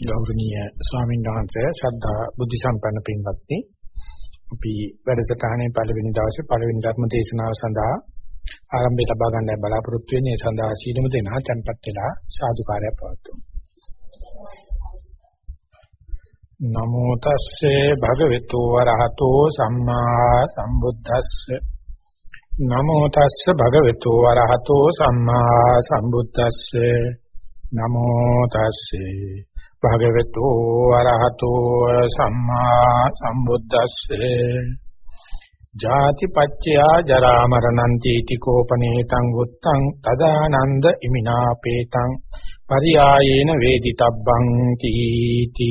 ගෞරවනීය ස්වාමීන් වහන්සේ ශ්‍රද්ධා බුද්ධ සම්පන්න පින්වත්නි. අපි වැඩසටහනේ පළවෙනි දවසේ පළවෙනි ධර්ම දේශනාව සඳහා ආරම්භය ලබා ගන්න බලාපොරොත්තු වෙන්නේ. ඒ සඳහා සීලම දෙනා tempත් වෙලා සාදුකාරය පවතුමු නමෝ තස්සේ භගවතු වරහතෝ සම්මා සම්බුද්දස්සේ. නමෝ තස්සේ භගවතු වරහතෝ සම්මා සම්බුද්දස්සේ. නමෝ තස්සේ. භගවතු අරහතෝ සම්මා සම්බුද්දස්සේ. ජාතිපච්චයා ජරා මරණං තීති කෝපනේතං උත්තං තදානන්ද ඉමිනාපේතං පරියායේන වේදිතබ්බං තීති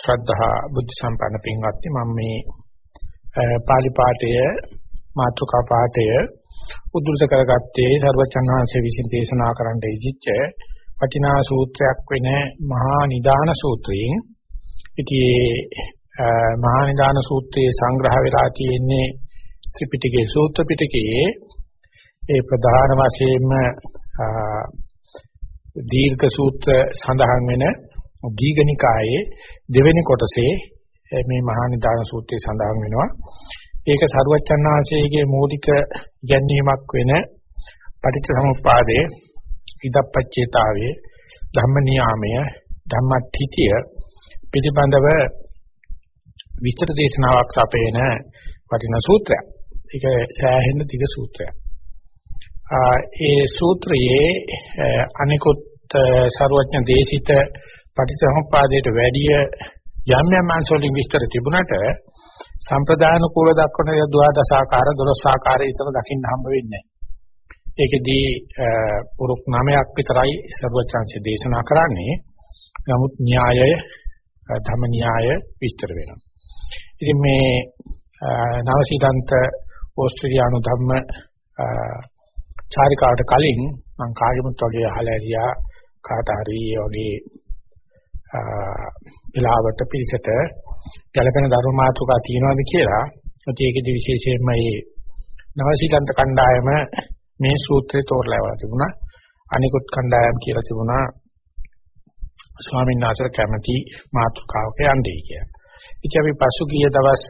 ශ්‍රද්ධා බුද්ධ සම්පන්න පින්වත්නි මම මේ පාලි පාඨය මාතෘකා පාඨය උද්දෘත කරගත්තේ සර්වචන් වහන්සේ විසින් දේශනා කරන්න ඉදිච්ච වටිනා සූත්‍රයක් වෙන මහා නිදාන සූත්‍රයෙන්. ඉතින් මහා නිදාන සූත්‍රයේ සංග්‍රහ වෙලා තියෙන්නේ ත්‍රිපිටකයේ සූත්‍ර පිටකයේ ඒ ප්‍රධාන වශයෙන්ම දීර්ඝ සූත්‍ර සඳහන් වෙන දීඝනිකායේ දෙවෙනි කොටසේ මේ මහා නිදාන සූත්‍රය සඳහන් වෙනවා. ඒක සරුවච්චන් ආංශයේගේ මූලික ඉගැන්වීමක් වෙන පටිච්චසමුප්පාදයේ ඉදප්පච්චේතාවේ ධම්ම නියාමය ධම්මත්‍ත්‍ය පිටිබඳව විස්තර දේශනාවක් සපේන වටිනා සූත්‍රයක්. ඒක සෑහෙන දිග සූත්‍රයක්. ඒ සූත්‍රයේ අනිකුත් සරුවච්චන් දේශිත පටිච්චසමුප්පාදයට වැඩිය යම් යම් අංශවලින් විස්තර තිබුණට සම්ප්‍රදාන කූල දක්වන ද්වාදශාකාර 12 ආකාරය විතර දකින්න හම්බ වෙන්නේ ඒකෙදී පුරුක් නාමයක් විතරයි සර්වචාන්සි දේශනා කරන්නේ. නමුත් න්‍යායය ධම්ම න්‍යාය විස්තර වෙනවා. ඉතින් මේ නවසීදන්ත ඕස්ට්‍රේලියානු ධම්ම චාරිකාවට කලින් මම කාගෙමුත් වගේ අහලා ඇරියා කාට හරි වගේ වෙලාවට පිළිසෙට ගැළපෙන ධර්ම මාතෘකා තියෙනවද කියලා. ඒත් ඒකෙදි විශේෂයෙන්ම මේ නවසීලන්ත කණ්ඩායම මේ සූත්‍රය තෝරලා තිබුණා. අනිකුත් කණ්ඩායම් කියලා තිබුණා ස්වාමීන් වහන්සේ කැමැති මාතෘකාවක යන්නේ කියලා. ඉතින් අපි පසුගිය දවස්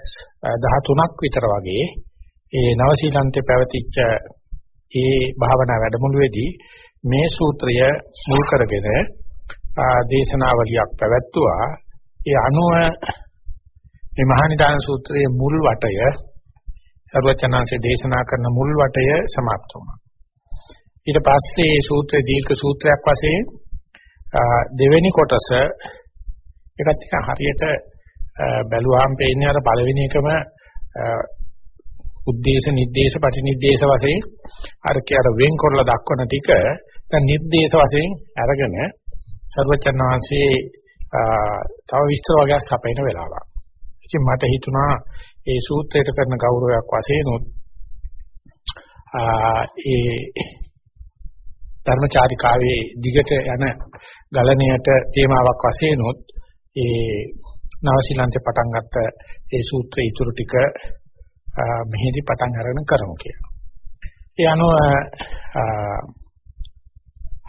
13ක් විතර වගේ ඒ නවසීලන්තේ පැවතිච්ච ඒ භාවනා වැඩමුළුවේදී මේ සූත්‍රය මුල් කරගෙන දේශනාවලියක් පැවැත්තුවා. ඒ අනුව මේ මහනිදාන සූත්‍රයේ මුල් වටය සර්වචනංශේ දේශනා කරන මුල් වටය સમાપ્ત වුණා. ඊට පස්සේ මේ සූත්‍රයේ දීර්ඝ සූත්‍රයක් වශයෙන් දෙවෙනි කොටස ඒකත් එක හරියට බැලුවාම පේන්නේ අර පළවෙනි එකම උද්දේශ නිर्देश ප්‍රතිනිर्देश වශයෙන් අර කියාර වෙන් කරලා දක්වන ටික දැන් නිर्देश වශයෙන් අරගෙන සර්වචන් වහන්සේ තව විස්තර වගේක් සපයන වෙලාවක්. ඉතින් මට හිතුණා ඒ සූත්‍රයට කරන ගෞරවයක් වශයෙන් උත් ඒ ධර්මචාරිකාවේ දිගට යන ගලණයට තේමාවක් වශයෙන් උත් ඒ නවසීලන්තේ පටන් ගත්ත ඒ සූත්‍රයේ ඊටු ටික මෙහිදී පටන් අරගෙන කරමු කියලා. ඒ අනුව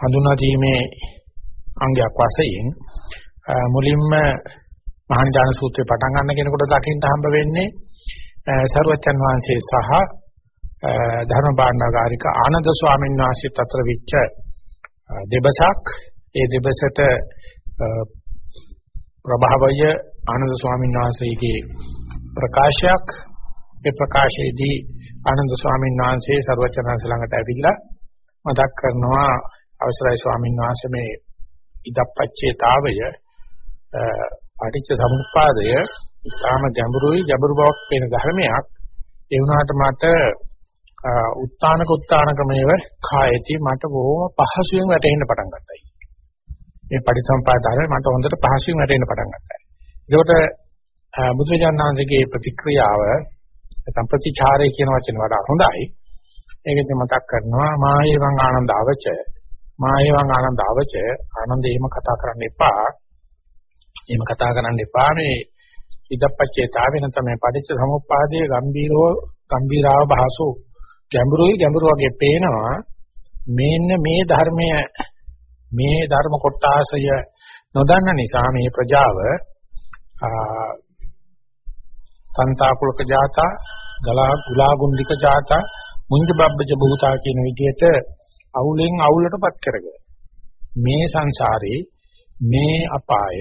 හඳුනා දීමේ අංගයක් වශයෙන් මුලින්ම මහානිදාන සූත්‍රය පටන් ගන්න කෙනෙකුට දකින්න හම්බ වෙන්නේ සරුවච්චන් වහන්සේ සහ ධර්ම භාණ්ඩාගාරික ආනන්ද ස්වාමීන් වහන්සේත් අතර විච්ච දෙබසක්. ඒ දෙබසට ප්‍රභාවය ආනන්ද ස්වාමීන් වහන්සේගේ ප්‍රකාශයක්. ඒ ප්‍රකාශයේදී ආනන්ද ස්වාමීන් වහන්සේ සරුවච්චන් ළඟට ඇවිල්ලා මතක් කරනවා අවසරයි ස්වාමීන් වහන්සේ මේ ඉදප්පච්චේතාවය පටිච්ච සමුප්පාදය ඉතාම ගැඹුරුයි ගැඹුරු බවක් පේන ධර්මයක් ඒ වුණාට මට උත්තානක උත්තානකමේව කායති මට බොහොම පහසුවෙන් වැටෙන්න පටන් ගත්තා. මේ පටිච්චසමුප්පාදය මට හොඳට පහසුවෙන් වැටෙන්න පටන් ගත්තා. ඒකට බුදුජානනාංශගේ ප්‍රතික්‍රියාව නැත්නම් ප්‍රතිචාරය කියන වචන වඩා හොඳයි. ඒකෙදි මතක් කරනවා මායේවං ආනන්ද අවච මායේවං ආනන්ද අවච ආනන්ද එහෙම කතා කරන්න එපා. එහෙම කතා කරන්න එපා මේ ඉදප්පච්චේතාව වෙන තමයි පටිච්ච සමුප්පාදයේ ගම්බීරෝ ගම්බීරාව භාසෝ ගැඹුරුයි ගැඹුරු වගේ පේනවා මේන්න මේ ධර්මය මේ ධර්ම කොටාසය නොදන්න නිසා මේ ප්‍රජාව සංතාකුලක ජාතා ගලා ගුලාගුණ්ඩික ජාතා මුංජ බබ්බජ භූතා කියන විදිහට අවුලෙන් අවුලටපත් කරගෙන මේ සංසාරේ මේ අපාය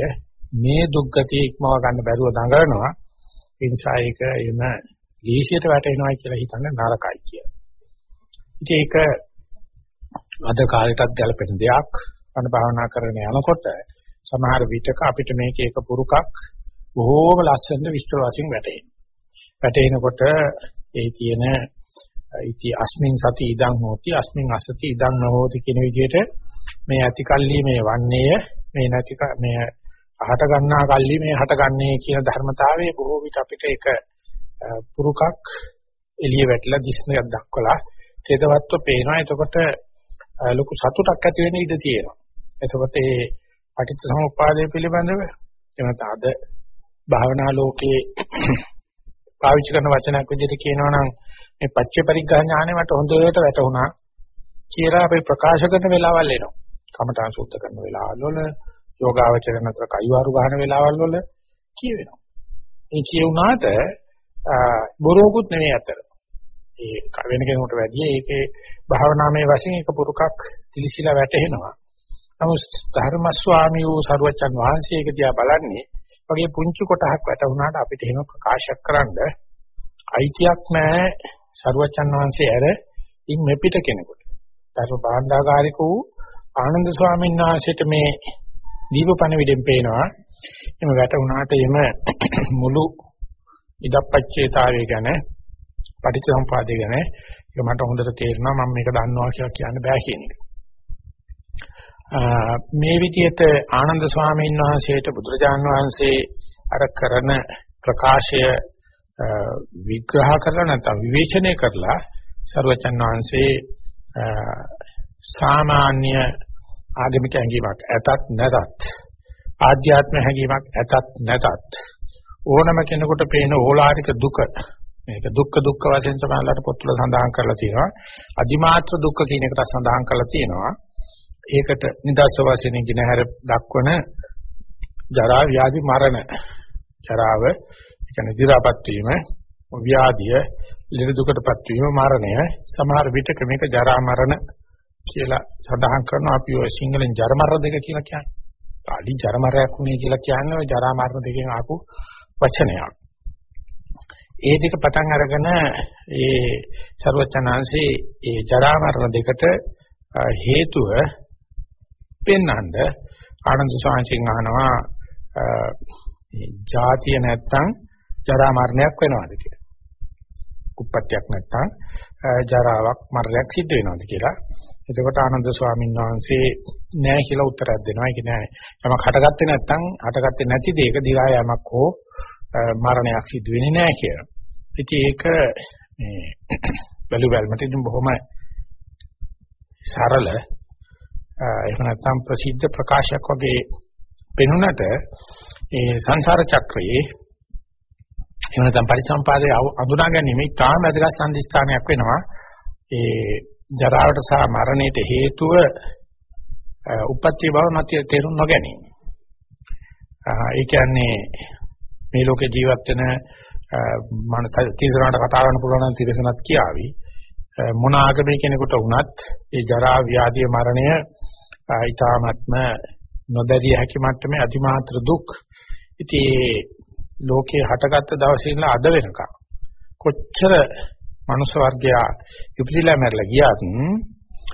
මේ දුක්ගතිය ඉක්මව ගන්න බැරුව දඟලනවා ඒ නිසා ඒක එන ලීසියට වැටෙනවා කියලා හිතන්න නරකයි කියලා. ඉතින් ඒක අද කාලෙටත් ගැලපෙන දෙයක්. අන භාවනා කරගෙන යනකොට සමහර විටක අපිට මේක එක පුරුකක් බොහෝම ලස්සනට විස්තර වශයෙන් වැටෙනවා. වැටෙනකොට ඒ තියෙන ඉති අස්මින් සති ඉදං හෝති අස්මින් අසති ඉදං නොහෝති කියන විදිහට මේ ඇති කල්ලි මේ වන්නේය. මේ නැති මේ අහට ගන්නා කල්ලි මේ හට ගන්නේ කියන ධර්මතාවයේ බොහෝ විට අපිට ඒක පුරුකක් එළිය වැටලා දිස්නයක් දක්වලා තේදවත්ව පේනවා. එතකොට ලොකු සතුටක් ඇති වෙන ඉඩ තියෙනවා. එතකොට මේ පටිච්ච සමුප්පාදය පිළිබඳව එනත අද භාවනා ලෝකයේ පාවිච්චි කරන වචනයක් විදිහට කියනවා නම් මේ පච්ච පරිග්‍රහ ඥානෙ මට හොඳට වැටහුණා කියලා අපි ප්‍රකාශ කරන වෙලාවල් එනවා. කමඨාන් සූත්‍ර කරන වෙලාවල් වල යෝගාවචරණ අතර කයිවාරු ගන්න වෙලාවල් වල කියවෙනවා. මේ කියුණාට බොරුවකුත් නෙමෙයි අතර. ඒ වෙන කෙනෙකුට වැඩිය ඒකේ භාවනාමය වශයෙන් එක පුරුකක් තිලිසිලා වැටෙනවා. නමුත් ධර්ම ස්වාමී වූ සරුවචන් වහන්සේ ඒක දිහා බලන්නේ වගේ පුංචි කොටහක් වැටුණාට අපිට එහෙම ප්‍රකාශයක් කරන්න අයිතියක් නැහැ සරුවචන් වහන්සේ ඇර ඉන් මෙපිට කෙනෙකුට. ධර්ම භාණ්ඩාගාරික වූ ආනන්ද ස්වාමීන් වහන්සේට මේ දීපපණ විදෙන් පේනවා. එimhe වැටුණාට එimhe මුළු ඉදප්පච්චේතාවය ගැන පටිච්චසමුපාදය ගැන ඒක මට හොඳට තේරෙනවා මම මේක දන්නවා කියලා කියන්න බෑ කියන එක. මේ විදිහට ආනන්ද ස්වාමීන් වහන්සේට බුදුරජාන් වහන්සේ අර කරන ප්‍රකාශය විග්‍රහ කරලා නැත්නම් විවේචනය කරලා සර්වචන් වහන්සේ සාමාන්‍ය ආගමික හැඟීමක් ඇතත් නැතත් ආධ්‍යාත්ම හැඟීමක් ඇතත් නැතත් ඕනම කෙනෙකුට පේන ඕලාරික දුක මේක දුක්ඛ දුක්ඛ වශයෙන් සමානලට පොත්වල සඳහන් කරලා තියෙනවා. අදිමාත්‍ර දුක්ඛ කියන එකට සඳහන් කරලා තියෙනවා. ඒකට නිදර්ශ වශයෙන් ගිනහැර දක්වන ජරා ව්‍යාධි මරණ ජරාව ඒ කියන්නේ දි รา පත් වීම, ව්‍යාධිය, ලෙඩ දුකටපත් වීම, මරණය, සමහර විටක මේක ජරා මරණ කියලා සඳහන් කරනවා අපි ඔය සිංහලෙන් ජර මරණ දෙක කියලා කියන්නේ. පාලි ජර මරයක් උනේ කියලා කියන්නේ ඔය ජරා මරණ දෙකෙන් ආපු වචනයක්. ඒ දෙක පටන් අරගෙන ඒ ਸਰවචනාංශේ ඒ ජරා මරණ දෙකට හේතුව පෙන්වන්න ආනන්ද සාංශින් අහනවා ජාතිය නැත්තම් ජරා මරණයක් වෙනවද කියලා. උප්පත්තියක් නැත්තම් ජරාවක් මරණයක් සිද්ධ වෙනවද කියලා. එතකොට ආනන්ද ස්වාමීන් වහන්සේ නෑ කියලා උත්තරයක් දෙනවා. ඒක නෑ. යමක් හටගත්තේ නැත්තම් හටගත්තේ නැති දෙයක දිරා යමක් හෝ මරණයක් සිද්ධ වෙන්නේ නෑ කියලා. ඉතින් ඒක මේ බැලු බැලමට ඉතින් බොහොම සරල එහෙම නැත්නම් ප්‍රසිද්ධ ප්‍රකාශයක් වගේ පෙනුනට ඒ සංසාර චක්‍රයේ එහෙම නැත්නම් පරිසම්පාදයේ අඳුනා ගැනීම ඉතාම වැදගත් සම්දිස්ථානයක් වෙනවා ඒ ජරාවට සහ මරණයට හේතුව උපත්ති බව නැති තේරුම් නොගැනීම. ඒ කියන්නේ මේ ලෝකේ ජීවත් වෙන මන තිරසනට කතා කරන්න පුළුවන් නම් තිරසනත් කියාවි. මොන ආගමේ කෙනෙකුට වුණත් ඒ ජරා ව්‍යාධිය මරණය ඊ타ත්ම නොදැරිය හැකි මට්ටමේ අතිමාත්‍ර දුක්. ඉතින් ලෝකේ හටගත්ත දවසේ ඉඳලා අද වෙනකම් කොච්චර මනුස්ස වර්ගයා ඉපදිලා මැරලා ගියත්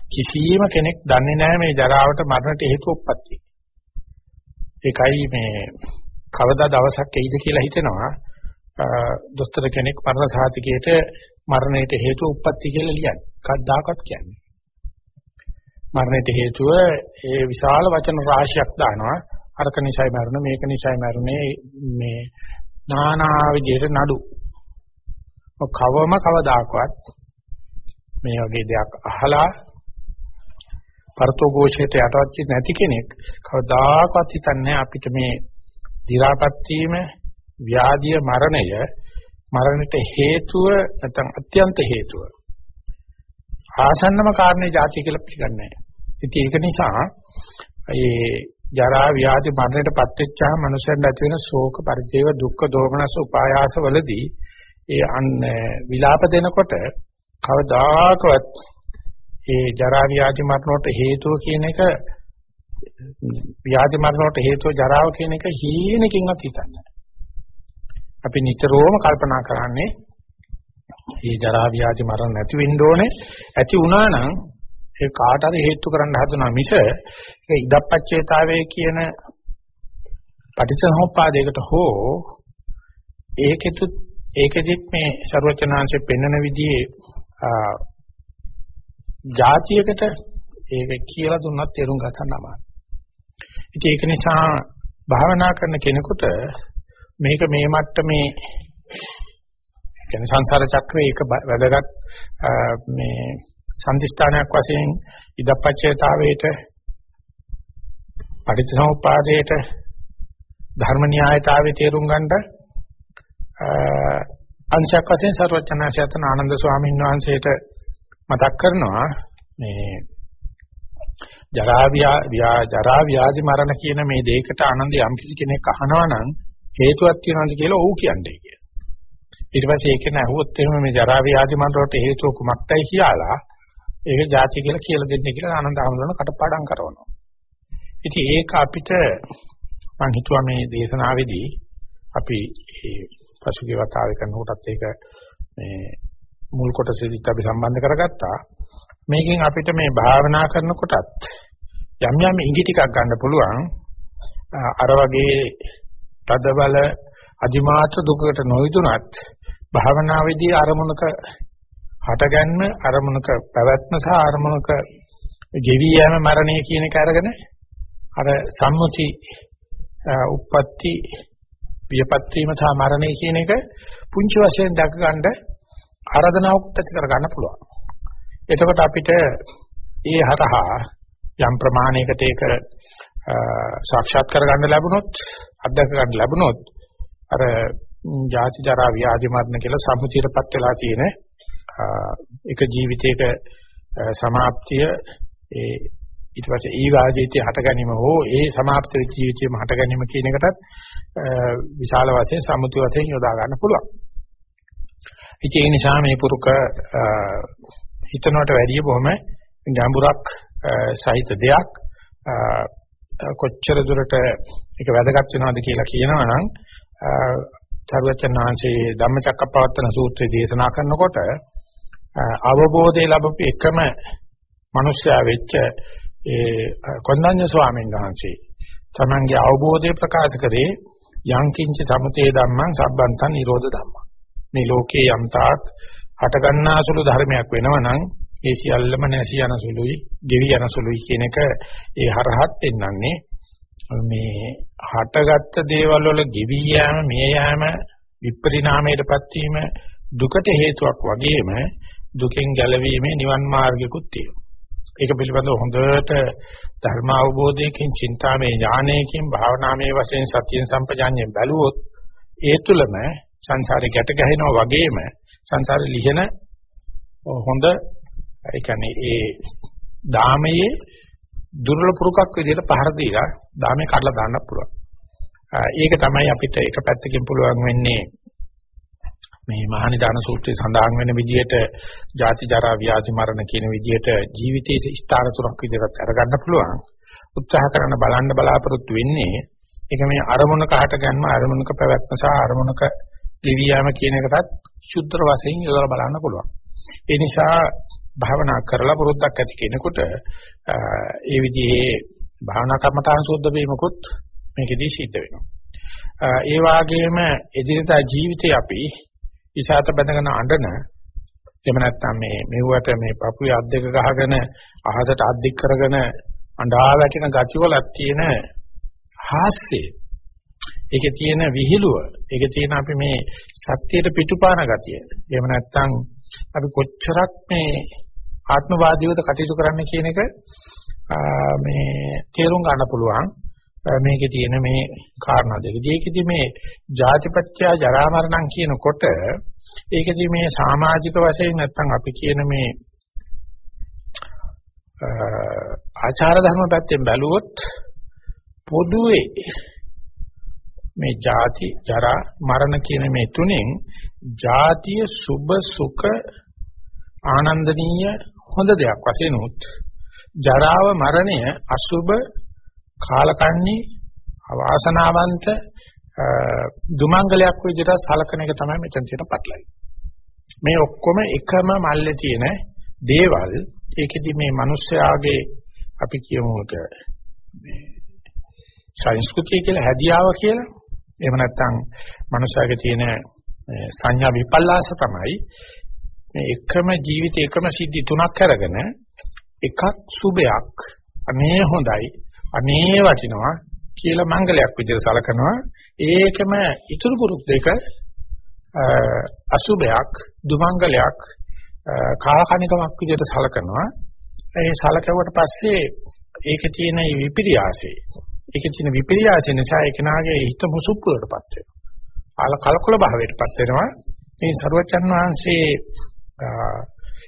කිසියම් කෙනෙක් දන්නේ නැහැ මේ ජරාවට මරණට හේතු උප්පත්තිය. ඒකයි මේ කවදා දවසක් එයිද කියලා හිතෙනවා. දොස්තර කෙනෙක් මරණ සාතිකයට මරණයට හේතුව උප්පත්ති කියලා ලියන්නේ. කවදාකවත් කියන්නේ. මරණයට හේතුව ඒ විශාල වචන රාශියක් දානවා. අරක නිසයි මැරුණ මේක නිසයි මැරුණේ මේ නානා විදිහට නඩු. කවම කවදාකවත් මේ වගේ දෙයක් අහලා පරතෝഘോഷයට යටවත් නැති කෙනෙක් කවදාකවත් හිතන්නේ අපිට මේ දි รา පත් වීම ව්‍යාධිය මරණය මරණයට හේතුව නැත්නම් අත්‍යන්ත හේතුව ආසන්නම කාරණේ જાතිය කියලා පිළිගන්නේ නැහැ. ඉතින් ඒක නිසා ඒ ජරා ව්‍යාධි මරණයටපත් වෙච්චාම මනුස්සයන්ට ඇති වෙන ශෝක පරිදේව දුක්ඛ දෝමනස උපායාස වලදී ඒ අන් විලාප දෙනකොට කවදාකවත් ඒ ජරා ව්‍යාධි මරණයට හේතුව කියන එක ව්‍යාධි මරණයට හේතුව ජරාව කියන එක හීනකින්වත් හිතන්නේ අපි නිතරම කල්පනා කරන්නේ මේ ජරා ව්‍යාධි මරණ නැති වෙන්න ඕනේ. ඇති වුණා නම් ඒ කාට හරි හේතු කරන්න හදනවා මිස ඒක ඉදප්පච්චේතාවයේ කියන පටිච්චසමුප්පාදයකට හෝ ඒකෙතු ඒකෙදිත් මේ ਸਰවචනාංශෙ පෙන්වන විදිහේ જાතියකට ඒක කියලා දුන්නත් තේරුම් ගන්න අමාරුයි. ඉතින් ඒක නිසා භාවනා කරන කෙනෙකුට මේක මේ මට්ටමේ කියන්නේ සංසාර චක්‍රයේ එක වැදගත් මේ සම්දිස්ථානයක් වශයෙන් ඉදප්පච්චේතාවේට පටිච්චසමුප්පාදයට ධර්ම න්‍යායතාවේ තේරුම් ගන්නට අංශයක් වශයෙන් සර්වචනාශයතන ආනන්ද ස්වාමීන් වහන්සේට මතක් කරනවා මේ ජරා ව්‍යා ජරා ව්‍යාධි මරණ කියන මේ දෙයකට ආනන්ද යම් කිසි කෙනෙක් අහනවා නම් හේතුවක් තියෙනවද කියලා ඔව් කියන්නේ කියලා. ඊට පස්සේ ඒක නහුවොත් එහෙම මේ ජරා ව්‍යාධි මරණ වලට හේතුව කුමක්දයි කියලා ඒක ಜಾති කියලා කියලා දෙන්න කියලා ආනන්ද ආමරණ කටපාඩම් කරනවා. ඉතින් ඒක අපිට මම හිතුවා මේ දේශනාවේදී අපි පසුගිය වතාවේ කරනකොටත් ඒක මේ මුල් කොටසෙදිත් අපි සම්බන්ධ කරගත්තා. මේකෙන් අපිට මේ භාවනා කරනකොටත් යම් යම් ඉඟි ටිකක් ගන්න පුළුවන්. අර වගේ තදබල අදිමාත්‍ර දුකකට නොයදුනත් භාවනාවේදී අරමුණක හටගන්න අරමුණක පැවැත්ම සහ අරමුණක ගෙවි යෑම මරණය කියන එක අරගෙන අර සම්මුති උප්පත්ති පියපත් වීම සහ මරණය කියන එක පුංචි වශයෙන් දැක ගන්න ආරාධනාවක් ඇති කර ගන්න පුළුවන්. එතකොට අපිට ඒ හරහා යම් ප්‍රමාණයකට ඒක සාක්ෂාත් කර ගන්න ලැබුණොත් අත්දැක ගන්න ලැබුණොත් අර ජාති ජරා ව්‍යාධි මරණ කියලා සම්මුතියටපත් වෙලා තියෙන එක ජීවිතයක સમાප්තිය ඒ ඊට පස්සේ ඊගා ජීවිතය හට ගැනීම හෝ ඒ સમાප්ත ජීවිතයම හට ගැනීම කියන එකටත් විශාල වශයෙන් සම්මුති වශයෙන් යොදා ගන්න පුළුවන්. ඉතින් ඒ නිසා මේ පුරුක හිතනවට වැඩිය බොහොම ගැඹුරක් සහිත දෙයක් කොච්චර දුරට ඒක වැදගත් වෙනවද කියලා කියනවා නම් සර්වචන් වහන්සේ ධම්මචක්කප්පවත්තන සූත්‍රය දේශනා කරනකොට අවබෝධය ලැබපු එකම මිනිසයා වෙච්ච ඒ කොණ්ඩඤ්ඤ ස්වාමීන් වහන්සේ. තමන්ගේ අවබෝධය ප්‍රකාශ කරේ යංකින්ච සමුතේ ධම්මං සබ්බන්තං නිරෝධ ධම්මං. මේ ලෝකේ යම් තාක් හට ගන්නාසුළු ධර්මයක් වෙනවනම් ඒ සියල්ලම නැසී යන සුළුයි, ගෙවි යන සුළුයි කියන එක ඒ හරහත් පෙන්වන්නේ. මේ හටගත්ත දේවල් වල ගෙවි යෑම, මිය යෑම, විපරිණාමයටපත් වීම දුකට හේතුවක් වගේම දුකෙන් ගැලවීමේ නිවන් මාර්ගිකුත් තියෙනවා. ඒක පිළිබඳව හොඳට ධර්ම අවබෝධයකින්, චින්තාමය ඥානයකින්, භාවනාමය වශයෙන් සතිය සම්පජාඤ්ඤයෙන් බැලුවොත් ඒ තුලම සංසාරේ ගැට ගැහෙනවා වගේම සංසාරේ ලිහින හොඳ ඒ කියන්නේ ඒ ධාමයේ දුර්වල පුරුකක් විදිහට පහර දීලා ධාමයේ කඩලා දාන්න පුළුවන්. ඒක තමයි අපිට එක පැත්තකින් පුළුවන් වෙන්නේ මේ මහනිදාන සූත්‍රයේ සඳහන් වෙන විදිහට ජාති ජරා ව්‍යාධි මරණ කියන විදිහට ජීවිතයේ ස්ථාන තුනක් විදිහට අරගන්න පුළුවන්. උත්සාහ කරන බලන්න බලාපොරොත්තු වෙන්නේ ඒක මේ අරමුණක හට ගන්න අරමුණක පැවැත්ම සහ අරමුණක ගෙවියාම කියන එකටත් ශුද්ධ වශයෙන් යොදලා බලන්න පුළුවන්. ඒ නිසා භාවනා කරලා පුරුද්දක් ඇති කෙනෙකුට ඒ විදිහේ භාවනා කර්මතාන් සුද්ධ වීමකුත් මේකෙදී සිද්ධ වෙනවා. ඒ වාගේම එදිනදා ජීවිතේ අපි ඉසాత බඳගෙන අඬන එහෙම නැත්නම් මේ මෙව්වට මේ පපුවේ අත් දෙක ගහගෙන අහසට අත් දික් කරගෙන අඬා වැටෙන ගතිවලක් තියෙන හාස්‍යය ඒකේ තියෙන විහිළුව. ඒකේ තියෙන අපි මේ සත්‍යයට පිටුපාන ගතිය. එහෙම නැත්නම් අපි කොච්චරක් මේ ආත්මවාදීවද කටයුතු කරන්න කියන එක මේ තේරුම් ගන්න පුළුවන්. මේකේ තියෙන මේ කාරණා දෙකදී ඒකෙදි මේ ජාතිපත්‍ය ජරා මරණම් කියනකොට ඒකෙදි මේ සමාජික වශයෙන් නැත්තම් අපි කියන මේ ආචාර ධර්ම පැත්තෙන් බැලුවොත් පොදුවේ මේ ජාති ජරා මරණ කියන මේ තුනෙන් ජාතිය සුභ සුඛ ආනන්දනීය හොඳ දෙයක් වශයෙන් උත් ජරාව මරණය අසුභ කාලකන්ණි අවාසනාවන්ත දුමංගලයක් විදිහට සලකන එක තමයි මෙතන තියෙන පටලයි. මේ ඔක්කොම එකම මල්ලේ තියෙන දේවල් ඒකෙදි මේ මිනිස්යාගේ අපි කියමු මේ සංස්කෘතිය කියලා හැදියාව කියලා එහෙම නැත්නම් මිනිස්යාගේ තියෙන සංඥා විපල්ලාස තමයි මේ එකම ජීවිතේ එකම සිද්ධි තුනක් අරගෙන එකක් සුබයක් අනේ හොඳයි අනේ වටිනවා කියලා මංගලයක් විදිහට සලකනවා. ඒකම ඉතුරු පුරුක් දෙක අසුබයක් දුමංගලයක් කාලකණිකමක් විදිහට සලකනවා. ඒ සලකුවට පස්සේ ඒකේ තියෙන විපිරියාසය ඒකේ තියෙන විපිරියාසය නිසා ඒ කෙනාගේ හිත මුසුප්පුවටපත් වෙනවා. ආල කලකොල භාවයටපත් වෙනවා. මේ සරුවචන් වහන්සේ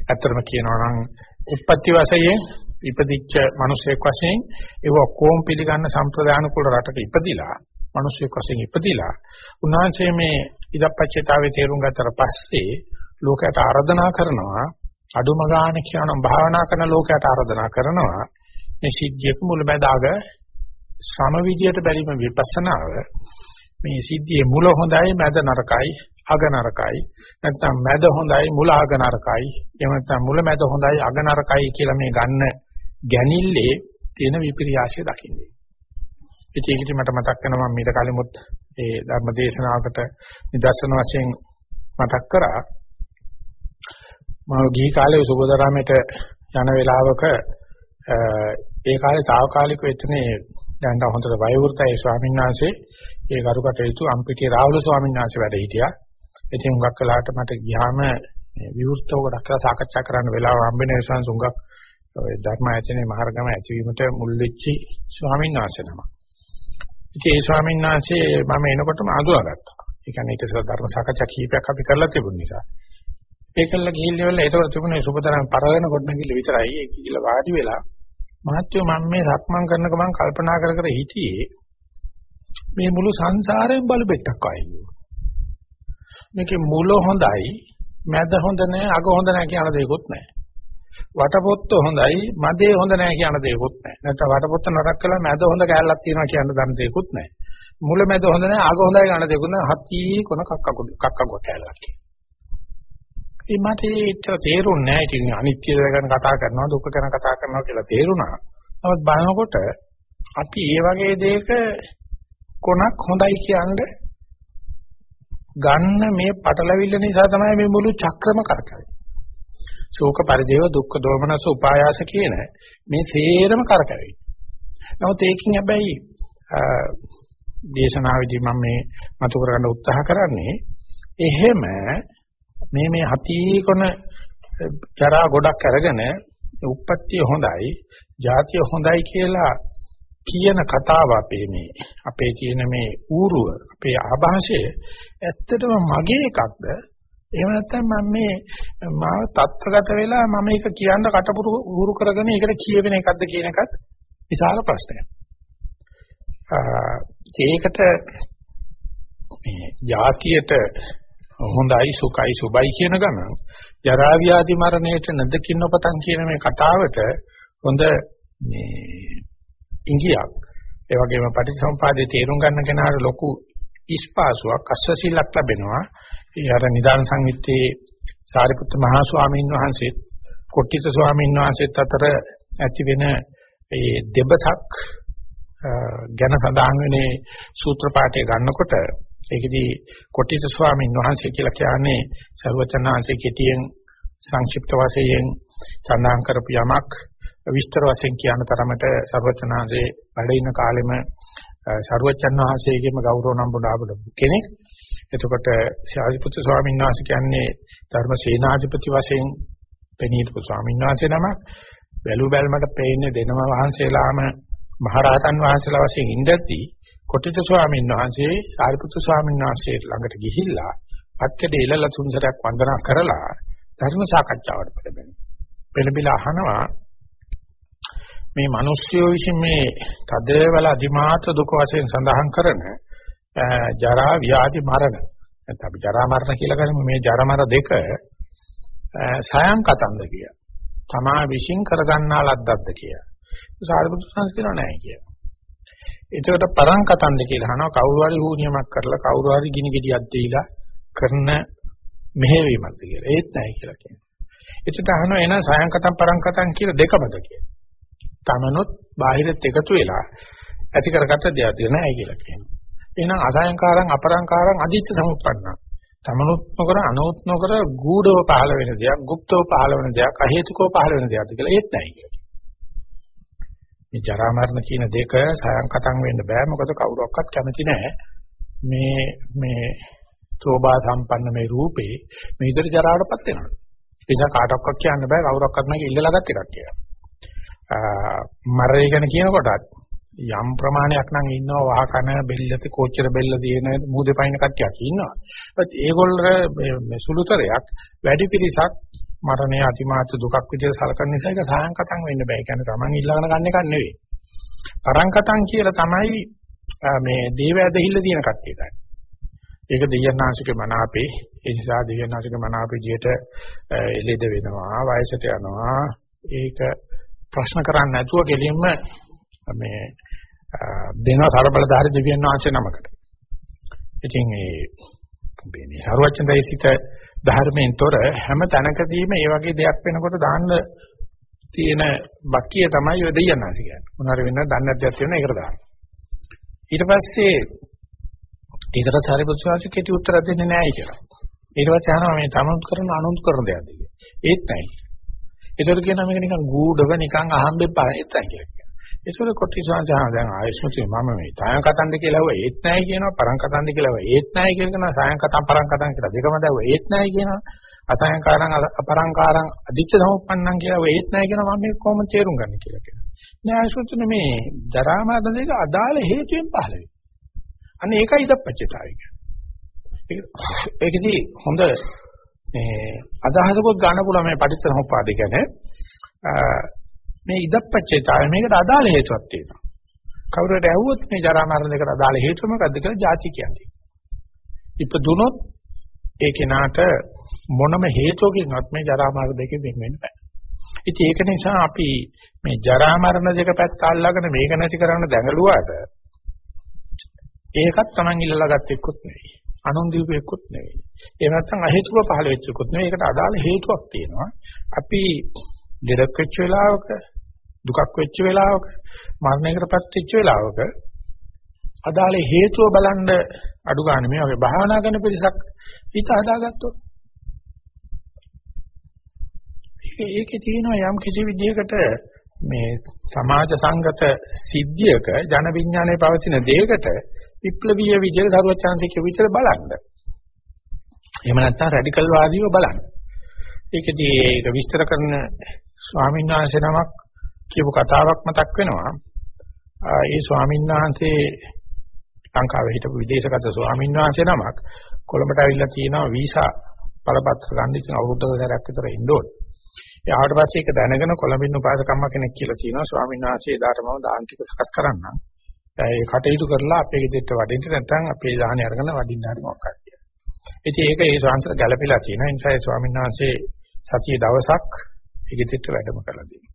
ඇත්තටම කියනවා නම් උප්පත්ති වශයෙන් ඉපදිච්ච මිනිසෙක් වශයෙන් ඒව ඔක්කොම පිළිගන්න සම්ප්‍රදාන කුල රටක ඉපදිලා මිනිසෙක් වශයෙන් ඉපදිලා උන්වහන්සේ මේ ඉදප්පච්චේතාවේ තේරුම් ගත්තට පස්සේ ලෝකයට ආරාධනා කරනවා අඩුම ගාණ කියන භාවනා කරන ලෝකයට ආරාධනා කරනවා මේ සිද්ධියක මුලැමැදාග සම විදියට බැලීම විපස්සනාව මේ සිද්ධියේ මුල හොඳයි මැද නරකයි අග නරකයි නැත්නම් මැද හොඳයි මුල අග නරකයි එහෙම නැත්නම් මුල මැද හොඳයි අග නරකයි කියලා මේ ගන්න ගැනිල්ලේ තියෙන විපර්යාසය දකින්නේ. ඒකෙදි මට මතක් වෙනවා මම ඊට කලිමුත් ඒ ධර්ම දේශනාවකට නිදර්ශන වශයෙන් මතක් කරා මම ගිහි කාලේ සුබෝධරාමයට යන වෙලාවක ඒ කාලේ తాවකාලිකව එතනේ දැන් හොඳට වයෝවෘතයි ස්වාමීන් වහන්සේ ඒ කරුකට යුතු අම්පිටිය රාහුල ස්වාමීන් වහන්සේ වැඩ හිටියා. ඉතින් හුඟක් වෙලාවට මට ගියාම මේ විවෘතව ගොඩක් සාකච්ඡා කරන්න වෙලාව හම්බෙන නිසා හුඟක් ඔය ධර්ම ආයතනයේ මහරගම ඇතිවීමට මුල් වෙච්චි ස්වාමීන් වහන්සේ නම. ඉතින් ඒ ස්වාමීන් වහන්සේ මම එනකොටම අඳුරගත්තා. ඒ කියන්නේ ඊට ඉස්සෙල්ලා ධර්ම සාකච්ඡා කීපයක් අපි කරලා තිබුණ නිසා. ඒකල්ල ගිහිල්ලා ඉවරලා ඒතකොට තිබුණේ සුබතරම් පරවෙන කොට නැගිල්ල විතරයි. ඒක කියලා වාඩි වෙලා මහත්වෝ මම මේ සක්මන් කරන ගමන් කල්පනා කර කර හිටියේ මේ මුළු සංසාරයෙන් බලු බෙට්ටක් වගේ. මේකේ මුල හොඳයි, මැද හොඳ නැහැ, අග හොඳ නැහැ කියන දෙයක්වත් නැහැ. වටපොත්ත හොඳයි, මැදේ හොඳ නැහැ කියන දෙයක්වත් නැහැ. නැත්නම් වටපොත්ත නරක කළා මැද හොඳ කැලලක් තියෙනවා කියන දන්න දෙයක්වත් නැහැ. මුල මැද හොඳ නැහැ, අග හොඳයි කියන දෙයක්වත් නැහැ. හති කොන කක්ක කක්ක ගොඩ කැලලක්. ඒ මට ඒච්චර තේරුන්නේ නැහැ. ඉතින් අනිත්‍ය ගැන කතා කරනවා, දුක්ඛ ගැන කතා කරනවා කියලා තේරුණා. නමුත් බලනකොට අපි මේ වගේ දෙයක කොනක් හොඳයි කියන්නේ ගන්න මේ පටලවිල්ල නිසා තමයි මේ මුළු චක්‍රම කරකැවෙන්නේ. ශෝක පරිදේව දුක්ඛ දෝමනස උපායාස කියන මේ සේරම කරකැවෙන්නේ. නමුත් ඒකින් හැබැයි දේශනාවේදී මම මේ මතු කරගන්න උත්සාහ කරන්නේ එහෙම මේ මේ හතිකොන ජරා ගොඩක් අරගෙන උප්පත්තිය හොඳයි, ජාතිය හොඳයි කියලා කියන කතාව අපේ මේ අපේ තියෙන මේ ඌරුව අපේ ආభాෂය ඇත්තටම මගේ එකක්ද එහෙම නැත්නම් මම මේ මාව තත්ත්වගත වෙලා මම ඒක කියන්න කටපුරු උහුරු කරගෙන ඒකට කියවෙන එකක්ද කියන එකත් විශාල ප්‍රශ්නයක්. ඒකට මේ જાතියට හොඳයි සුඛයි සුබයි කියන ගමන් ජරා ව්‍යාධි මරණයට නැදකින් නොපතන් කියන මේ කතාවට හොඳ මේ ඉංගියක් ඒ වගේම පටිච්චසමුපාදයේ තේරුම් ගන්න කෙනාට ලොකු ඉස්පාසුවක් අස්වැසිලක් ලැබෙනවා. ඒ අර නිදාන සංවිත්තේ සාරිපුත්ත මහා ස්වාමීන් වහන්සේත් කොට්ටිත ස්වාමීන් වහන්සේත් අතර ඇති වෙන ඒ දෙබසක් ගැන සඳහන් වෙනේ සූත්‍ර පාඨය ගන්නකොට ඒකෙදී කොට්ටිත ස්වාමීන් වහන්සේ කියලා කියන්නේ ਸਰවචනාංශේ කෙටියෙන් සංක්ෂිප්ත වශයෙන් සඳහන් කරපු යමක්. විස්තර වශයෙන් කියන තරමට ਸਰවචනාංශේ වැඩ ඉන කාලෙම ਸਰවචන් වහන්සේගේම ගෞරව නම් බුණා බුදු කෙනෙක්. එතකොට ශාරිපුත්‍ර ස්වාමීන් වහන්සේ කියන්නේ ධර්ම සේනාධිපති වශයෙන් පෙනීපු ස්වාමීන් වහන්සේ නමක්. බැලු බැලමට පේන්නේ දෙනම වහන්සේලාම මහරහතන් වහන්සේලා වශයෙන් ඉඳද්දී කොටිත ස්වාමීන් වහන්සේ සාරිපුත්‍ර ස්වාමීන් වහන්සේ ළඟට ගිහිල්ලා අත්කඩේ ඉලලා තුන්සරයක් වන්දනා කරලා ධර්ම සාකච්ඡාවට පෙළඹෙනවා. පෙළඹිලා අහනවා මේ මිනිස්සුયો විසින් මේ තදවල අධිමාත්‍ර දුක වශයෙන් සඳහන් කරන ජරා ව්‍යාධි මරණ නැත්නම් අපි ජරා මරණ කියලා ගනිමු මේ ජරා මර දෙක සයන් කතන්ද කිය. තමා විශ්ින් කරගන්නා ලද්දක්ද කිය. සාරිපුත්‍ර සංස් කියනවා නෑ කිය. එතකොට පරං කතන්ද කියලා අහනවා කවුරු හරි හුනියමක් කරලා කවුරු හරි ගිනි ගෙඩියක් දීලා කරන මෙහෙවීමක්ද කියලා. ඒත් නැහැ කියලා කියනවා. එතකොට අහනවා එහෙනම් සයන් කතම් පරං කතම් කියලා දෙකමද කියලා. තමනුත් බාහිරත් එකතු වෙලා ඇති කරගත්ත දෙයක් නෑ කියලා කියනවා. එහෙනම් අසයන්කාරං අපරංකාරං අදිච්ච සමුප්පන්නා. තමනුත් නොකර අනුත් නොකර ගූಢව පහළ වෙන දෙයක්, গুপ্তව පහළ වෙන දෙයක්, අහේතුකව පහළ වෙන දෙයක්ද කියලා ඒත් නැහැ කියලා. මේ ජරා මරණ කියන දෙක සයන්කතං වෙන්න බෑ මොකද කවුරක්වත් කැමති නැහැ. මේ මේ සෝභා සම්පන්න මේ රූපේ මේ විතර ජරාවටපත් වෙනවා. ඒ නිසා කාටවත් කියන්න බෑ කවුරක්වත් මේක ඉල්ලලා ගත් එකක් කියලා. මරණය ගැන කියනකොටත් යම් ප්‍රමාණයක් නම් ඉන්නවා වහකන බෙල්ලට කොච්චර බෙල්ල දින මූදේ පයින් කට්ටියක් ඉන්නවා. ඒත් ඒගොල්ල මේ සුළුතරයක් වැඩි පිරිසක් මරණය අතිමාත්‍ර දුකක් විදිහට සලකන නිසා ඒක සායන්කතන් වෙන්න බෑ. ඒ කියන්නේ Taman ඊළඟන ගන්න එකක් නෙවෙයි. පරංකතන් කියලා තමයි මේ දේව ඇදහිල්ල තියෙන කට්ටිය ගන්න. ඒක දෙයන්නාංශික මනාපේ ඒ නිසා දෙයන්නාංශික මනාපේ විදිහට එළෙද වෙනවා වයසට යනවා ඒක ප්‍රශ්න කරන්නේ නැතුව ගෙලින්ම මේ දෙනවා සරබලධාරී දෙවියන් වහන්සේ නමකට. ඉතින් ඒ මේ සරුවචන්දයිසිත ධර්මයෙන් තොර හැම තැනකදීම මේ වගේ දෙයක් වෙනකොට දාන්න තියෙන බක්කිය තමයි ඔය දෙයයන් වහන්සේ කියන්නේ. මොනාර වෙන්න දන්නේ නැද්දක් තියෙන එකට දාන්න. ඊට පස්සේ ඒකට සාරිපුත්‍ර ස්වාමීන් කෙටි උත්තර දෙන්නේ නැහැ කියලා. ඊට පස්සේ අහනවා මේ තමුත් කරන අනුත් කරන දෙයක්ද කියලා. ඒත් නැහැ. ඒතර කියනවා මේක නිකන් ගූඩව නිකන් අහම්බෙන් පාරෙත් නැහැ කියලා. ඒසොල කොටි සංසහන දැන් ආයස්මති මම මේ තයන් කතන්ද කියලා හුව ඒත් නැහැ කියනවා පරං කතන්ද කියලා හුව ඒත් නැහැ කියනවා සයන් කතම් පරං කතම් කියලා දෙකම දැවුව ඒත් නැහැ කියනවා. අසයන්කාරං අපරංකාරං අදිච්ච සමුප්පන්නං කියලා හුව ඒත් නැහැ කියනවා. මම මේක කොහොමද තේරුම් ගන්න කියලා කියනවා නෑ ආයස්මති මේ ජරා මරණ දෙක අදාළ හේතුයෙන් පහළ වෙන්නේ අන්න ඒකයි ඉදප්පච්චතාවය කියන්නේ. ඒකදී හොඳ මේ අදහසකුත් ගන්න පුළුවන් මේ පටිච්චසමුප්පාද කියන්නේ. මේ ඉදප්පච්චේතාවය මේකට අදාළ හේතුවක් තියෙනවා. කවුරුහට ඇහුවොත් මේ ජරා මරණ දෙකට අදාළ හේතුව මොකද්ද කියලා ಜಾති කියන්නේ. ඉපදුනොත් ඒ කෙනාට මොනම හේතුවකින්වත් මේ ජරා මරණ දෙකෙන් වෙන් වෙන්න බෑ. ඉතින් ඒක නිසා අපි මේ ජරා මරණ දෙක පැත්ත අල්ලගෙන මේක නැති කරන්න දැඟලුවාට ඒකත් Taman ඉල්ලලා ගත්තෙකුත් නෙවෙයි. අනුන් දීපෙකුත් නෙවෙයි. එහෙම නැත්නම් අහේතුක පහළ වෙච්චකුත් නෙවෙයි. ඒකට අදාළ හේතුවක් තියෙනවා. අපි දෙඩක් වෙච්ච වෙලාවක දුකක් වෙච්ච වෙලාවක මරණයකටපත් වෙච්ච වෙලාවක අදාළ හේතුව බලන්න අඩු ගන්න මේ වගේ භාවනා කරන පිරිසක් හිත හදාගත්තොත් ඒකේ තියෙනවා යම් කිසි විදිහකට මේ සමාජ සංගත සිද්ධියක ජන විඥානයේ පවතින දෙයකට විප්ලවීය විදිහට සරුවචාන්සික විතර බලන්න. එහෙම නැත්නම් රැඩිකල් වාදීව බලන්න. ඒකදී ඒක විස්තර කරන ස්වාමීන් වහන්සේ නමක් කියපු කතාවක් මතක් වෙනවා. ඒ ස්වාමීන් වහන්සේ ලංකාවේ හිටපු විදේශගත ස්වාමීන් වහන්සේ නමක් කොළඹට ඇවිල්ලා තියෙනවා වීසා බලපත්‍ර ගන්න ඉතින් අවුරුද්දක සැරයක් විතර ඉන්න ඕනේ. ඒ ආවට පස්සේ ඒක දැනගෙන කොළඹින් උපාසකම්ම කෙනෙක් කියලා තියෙනවා ස්වාමීන් වහන්සේ එදාට මම දාන ටික සකස් කරන්නම්. ඒ කටයුතු කරලා අපේ ගෙදරට වඩින්න නැත්නම් අපේ දාහනේ අරගෙන වඩින්න හරි මොකක්ද කියලා. ඉතින් ඒක ඒ ස්වාමීන් ගැළපෙලා තියෙනවා. ඒ නිසා ඒ ස්වාමීන් වහන්සේ සතිය දවසක් ඒ ගෙදරට වැඩම කරලා දෙනවා.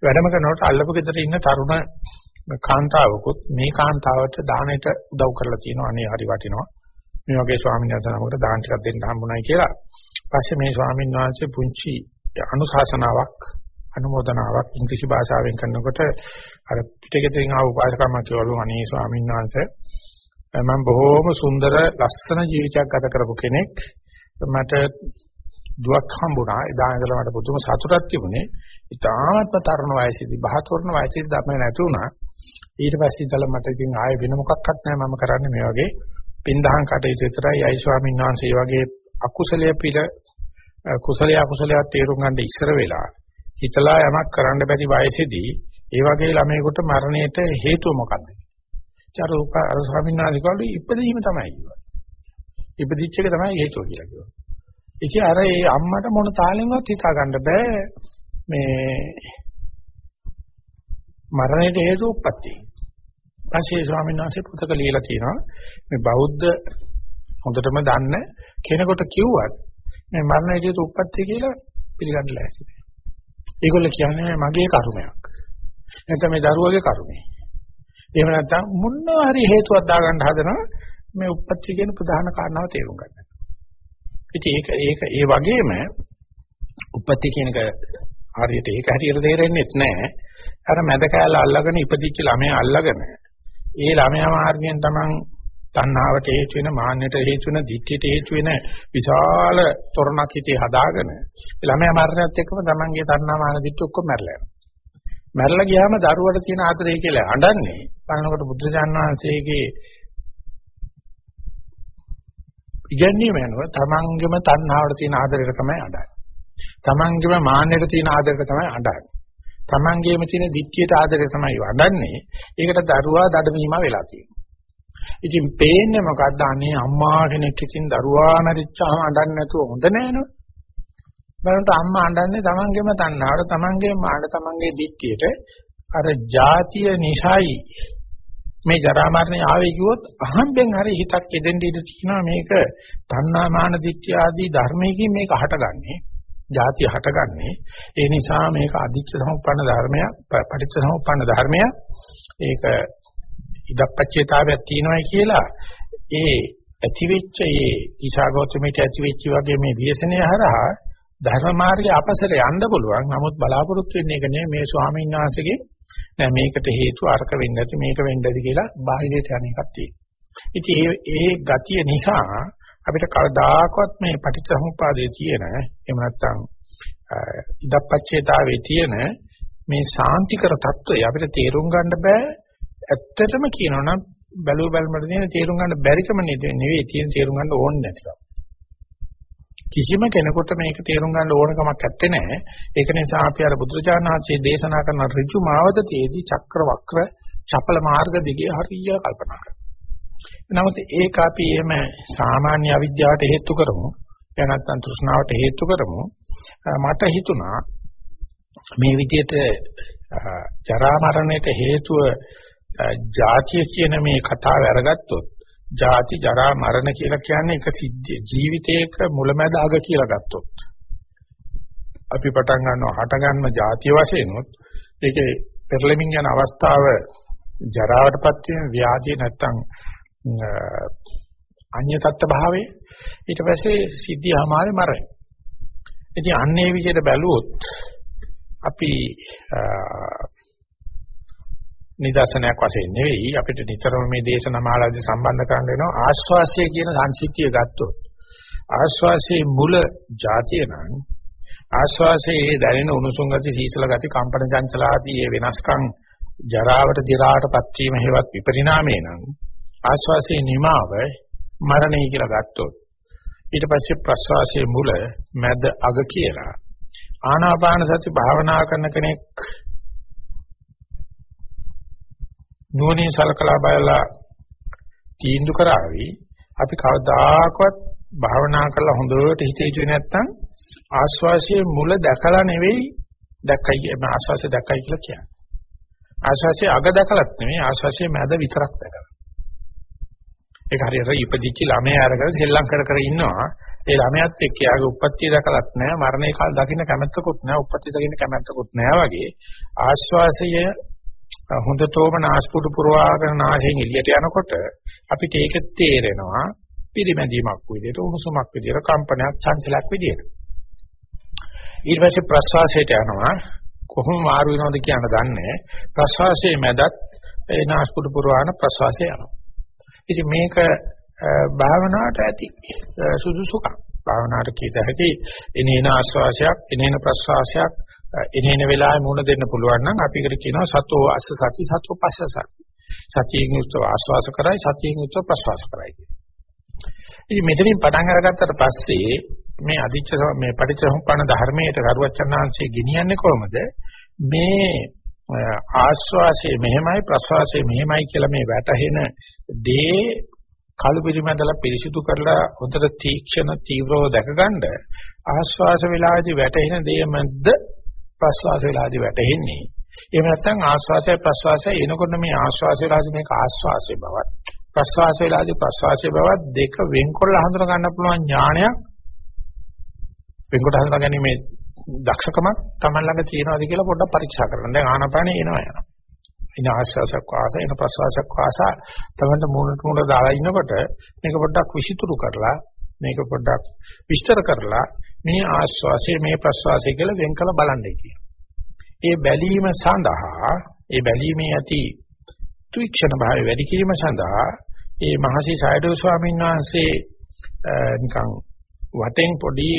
වැඩම කරනකොට අල්ලපු ගෙදර ඉන්න තරුණ කාන්තාවකුත් මේ කාන්තාවට දානෙට උදව් කරලා තියෙනවා. අනේ හරි වටිනවා. මේ වගේ ස්වාමීන් වහන්සේ නමකට දාන ටිකක් දෙන්න හම්බුනායි කියලා. පස්සේ මේ ස්වාමීන් වහන්සේ පුංචි අනුශාසනාවක් අනුමೋದනාවක් ඉංග්‍රීසි භාෂාවෙන් කරනකොට අර පිටකෙතින් ආව උපාසකම කියවලු අනේ ස්වාමීන් වහන්සේ මම බොහොම සුන්දර ලස්සන ජීවිතයක් ගත කරපු කෙනෙක් මට දුවක් හම්බුණා එදා ඉඳලා මට පුදුම සතුටක් තිබුණේ ඉතාමත්ම තරුණ වයසේදී බහතෝරණ වයසේදී ධර්ම නැති වුණා ඊට පස්සේ ඉඳලා මට ඉතින් ආයෙ වෙන මොකක්වත් නැහැ මම කරන්නේ මේ වගේ පින්දහම් කටයුතු විතරයි අයි ස්වාමීන් වහන්සේ වගේ අකුසලයේ පිළ කුසලයේ අකුසලයේ තේරුම් ගන්න ඉස්සර වෙලා හිතලා යමක් කරන්න බැරි වයසේදී ඒ වගේ ළමයෙකුට මරණයට හේතුව මොකක්ද? චරෝප අර ස්වාමීන් වහන්සේ කවුද ඉපදීම තමයි කිව්වා. ඉපදිච්ච එක තමයි හේතුව කියලා කිව්වා. ඉතින් අර ඒ අම්මට මොන තාලෙන්වත් හිතා ගන්න බෑ මේ මරණයට හේතු උප්පත්ති. පස්සේ ස්වාමීන් වහන්සේ පොතක ලියලා තියෙනවා මේ බෞද්ධ හොඳටම දන්න කෙනෙකුට කිව්වත් මේ මරණයට හේතු උප්පත්ති කියලා පිළිගන්න ලෑස්ති නෑ. ඒගොල්ලෝ කියන්නේ මගේ කර්මයක්. නැත්නම් මේ දරුවගේ කර්මය. එහෙම නැත්නම් මොනවා හරි හේතුවක් දාගන්න හදනවා මේ උප්පත්ති කියන ප්‍රධාන කාරණාව තේරුම් ගන්න. ඉතින් ඒක ඒක ඒ වගේම උප්පත්ති කියන එක හරියට ඒක හරියට තේරෙන්නේ නැහැ. අර මැද කෑල්ල අල්ලගෙන ඉපදිච්ච ළමයා අල්ලගෙන ඒ ළමයා මාර්ගයෙන් තමන් තණ්හාවට හේතු වෙන මාන්නයට හේතු වෙන ditthියට හේතු වෙන විශාල තොරණක් හිතේ හදාගෙන ළමයා මරණයත් එක්කම තමන්ගේ තණ්හා මාන ditthි ඔක්කොම මැරලා යනවා. මැරලා ගියාම දරුවට තියෙන ආදරය කියලා අඬන්නේ. බලනකොට බුද්ධජාන විශ්වයේ ඉගැන්වීම යනවා තමන්ගේම තණ්හාවට තියෙන ආදරයට තමයි අඬන්නේ. තමන්ගේම මාන්නයට තියෙන ආදරයට තමයි අඬන්නේ. තමන්ගේම තියෙන ditthියට ආදරය තමයි වඩන්නේ. ඒකට දරුවා දඩමීම වෙලා තියෙනවා. ඉතින් පේන්නේ මොකද්ද? අනේ අම්මා කෙනෙක් ඉතින් දරුවා මරිච්චාම අඬන්නේ නැතුව හොඳ නෑනෝ. බලන්න අම්මා අඬන්නේ තමන්ගේම තණ්හාවට, තමන්ගේම මාන, තමන්ගේ ditthියට අර ಜಾතිය නිසයි මේ ජරා මරණය ආවේ කිව්වොත් අහම්බෙන් හරි හිතක් එදෙන්න ඉඩ තියෙනවා මේක තණ්හා මාන දිට්ඨිය ආදී ධර්මයකින් මේක හටගන්නේ ಜಾතිය හටගන්නේ. ඒ නිසා මේක අදිච්ච සමුප්පන්න ධර්මයක් පටිච්ච සමුප්පන්න ධර්මයක්. ඒක ඉදප්පච්චේතාවයක් තියෙනවායි කියලා ඒ ඇතිවෙච්ච ඒ ඊශාගෞතමීට ඇතිවෙච්ච වගේ මේ ව්‍යසනය හරහා ධර්ම මාර්ගයේ අපසර යන්න පුළුවන්. නමුත් බලාපොරොත්තු වෙන්නේ ඒක නෙමෙයි මේ ස්වාමීන් වහන්සේගේ. නෑ මේකට හේතුව අරක වෙන්නේ නැති මේක වෙන්නේ නැති කියලා බාහිරයට යන එකක් තියෙනවා. ඉතින් ඒ ඒ ගතිය නිසා අපිට කවදාකවත් මේ පටිච්චසමුප්පාදයේ තියෙන එහෙම නැත්නම් ඉදප්පච්චේතාවේ තියෙන මේ සාන්තිකර తত্ত্বය අපිට තේරුම් ගන්න බෑ. ඇත්තටම කියනවා නම් බැලුව බැලමට තියෙන තේරුම් ගන්න බැරිකම නෙවෙයි තියෙන තේරුම් ගන්න ඕනේ නැතිකම. කිසිම කෙනෙකුට මේක තේරුම් ගන්න ඕන කමක් නැත්තේ නෑ. ඒක නිසා අපි අර බුදුරජාණන් වහන්සේ දේශනා කරන ඍජු මාවතයේදී චක්‍ර වක්‍ර චපල මාර්ග දිගේ හරියට කල්පනා කරනවා. නමුත් ඒක අපි එහෙම සාමාන්‍ය අවිද්‍යාවට හේතු කරමු. එහෙම නැත්නම් තෘෂ්ණාවට හේතු කරමු. මට හිතුණා මේ විදිහට ජරා මරණයට හේතුව ජාතිය කියන මේ කතාව අරගත්තොත් ජාති ජරා මරණ කියලා කියන්නේ එක සිද්ධිය ජීවිතයක මුලැමැද අග කියලා ගත්තොත් අපි පටන් ගන්නවා හට ගන්න ජාතිය වශයෙන් උත් ඒකේ පෙරලෙමින් යන අවස්ථාව ජරාවටපත් වෙන ව්‍යාධිය නැත්තම් අඤ්‍ය තත්ත්ව භාවය ඊට පස්සේ සිද්ධිය හැමාරේ මරයි. ඉතින් අන්නේ විදිහට බැලුවොත් අපි නිදර්ශනයක් වශයෙන් නෙවෙයි අපිට නිතරම මේ දේශනා මාලාවේ සම්බන්ධ කරගෙන යනවා ආස්වාසිය කියන සංසිද්ධිය ගත්තොත් ආස්වාසියේ මුල જાතිය නම් ආස්වාසියේ දැනෙන උණුසුම් ගති සීසල ගති කම්පන චංචල ආදී ඒ වෙනස්කම් ජරාවට දිරාට පත්වීම හේවත් විපරිණාමේ නම් ආශ්වාසයේ නිමාව මරණය කියලා ගත්තොත් ඊට පස්සේ ප්‍රශ්වාසයේ මුල මැද අග කියලා ආනාපාන සති භාවනා කරන කෙනෙක් නුවණින් සලකලා බලලා තීන්දුව කරાવી අපි කවදාකවත් භාවනා කරලා හොඳට හිතේ නැත්තම් ආස්වාසියේ මුල දැකලා නෙවෙයි දැක්කයි ආස්වාසිය දැක්කයි කියලා කියන්නේ. ආස්වාසියේ අග දැකලත් නෙවෙයි ආස්වාසියේ මැද විතරක් දැකලා. ඒක හරියට ඉපදිච්ච ළමයා අරගෙන සෙල්ලම් කර කර ඉන්නවා. ඒ ළමයාත් එක්ක යාගේ උප්පත්තිය දැකලත් නැහැ, මරණය කාල දකින්න කැමැත්තකුත් නැහැ, උප්පත්තිය දකින්න කැමැත්තකුත් නැහැ වගේ. ආස්වාසය හොඳටම නාස්පුඩු පුරවාගෙන නාසයෙන් එළියට යනකොට අපිට ඒක තේරෙනවා පිරිමැදීමක් විදිහට උණුසුමක් විදිහට කම්පනයක් චංචලයක් විදිහට ඊට පස්සේ ප්‍රශ්වාසයට යනවා. කොහොම මාරු වෙනවද කියන දන්නේ. ප්‍රශ්වාසයේ මැදත් ඒ නාස්පුඩු පුරවාන ප්‍රශ්වාසය යනවා. ඉතින් මේක භාවනාවට ඇති සුදුසුකම් භාවනාවට කීත හැකි එනේන ආශ්වාසයක් එනේන ප්‍රශ්වාසයක් එනේන වෙලාවෙ මුණ දෙන්න පුළුවන් නම් අපි ඒකට කියනවා සතෝ අස්ස සති සතෝ පස්ස සති. සතියෙන් යුක්තව ආශ්වාස කරයි සතියෙන් යුක්තව ප්‍රශ්වාස කරයි. ඉතින් මෙතනින් පටන් අරගත්තට පස්සේ මේ අදිච්ච මේ පටිච්චසමුප්පන්න ධර්මයට කරුවචනාංශයේ ගෙනියන්නේ කොහොමද? මේ ආශ්වාසයේ මෙහෙමයි ප්‍රශ්වාසයේ මෙහෙමයි කියලා මේ වැටහෙන දේ කළු පිළිමැදලා පිරිසිදු කරලා හොඳට තීක්ෂණ තීව්‍රව දැකගන්න ආශ්වාස වේලාවේදී වැටෙන දේ මැද්ද ප්‍රශ්වාස වේලාවේදී වැටෙන්නේ. එහෙම නැත්නම් ආස්වාසය ප්‍රස්වාසය එනකොට මේ ආස්වාසයලාදී මේක ආස්වාසය බවත් ප්‍රස්වාසයලාදී ප්‍රස්වාසය බවත් දෙක වෙන්කොල්ල හඳුනා ගන්න පුළුවන් ඥානයක් වෙන්කොට හඳුනා ගැනීමේ දක්ෂකමක් Taman ළඟ තියෙනවද කියලා පොඩ්ඩක් පරීක්ෂා කරන්න. දැන් ආනාපානෙ එනවා යනවා. ඉන ආශ්වාසයක් වාස එන ප්‍රශ්වාසයක් වාස තමන්ට මූණට මූණ දාලා ඉන්නකොට මේක පොඩ්ඩක් විසිතුරු කරලා මේක පොඩ්ඩක් විස්තර කරලා මේ ආශ්වාසය මේ ප්‍රශ්වාසය කියලා වෙන් කළ බලන්නේ කියන. ඒ බැලීම සඳහා ඒ බැලීමේ ඇති ත්‍වික්ෂණ භාවය වැඩි කිරීම සඳහා ඒ මහසි සයඩෝ ස්වාමීන් වහන්සේ නිකන් වටෙන් පොඩි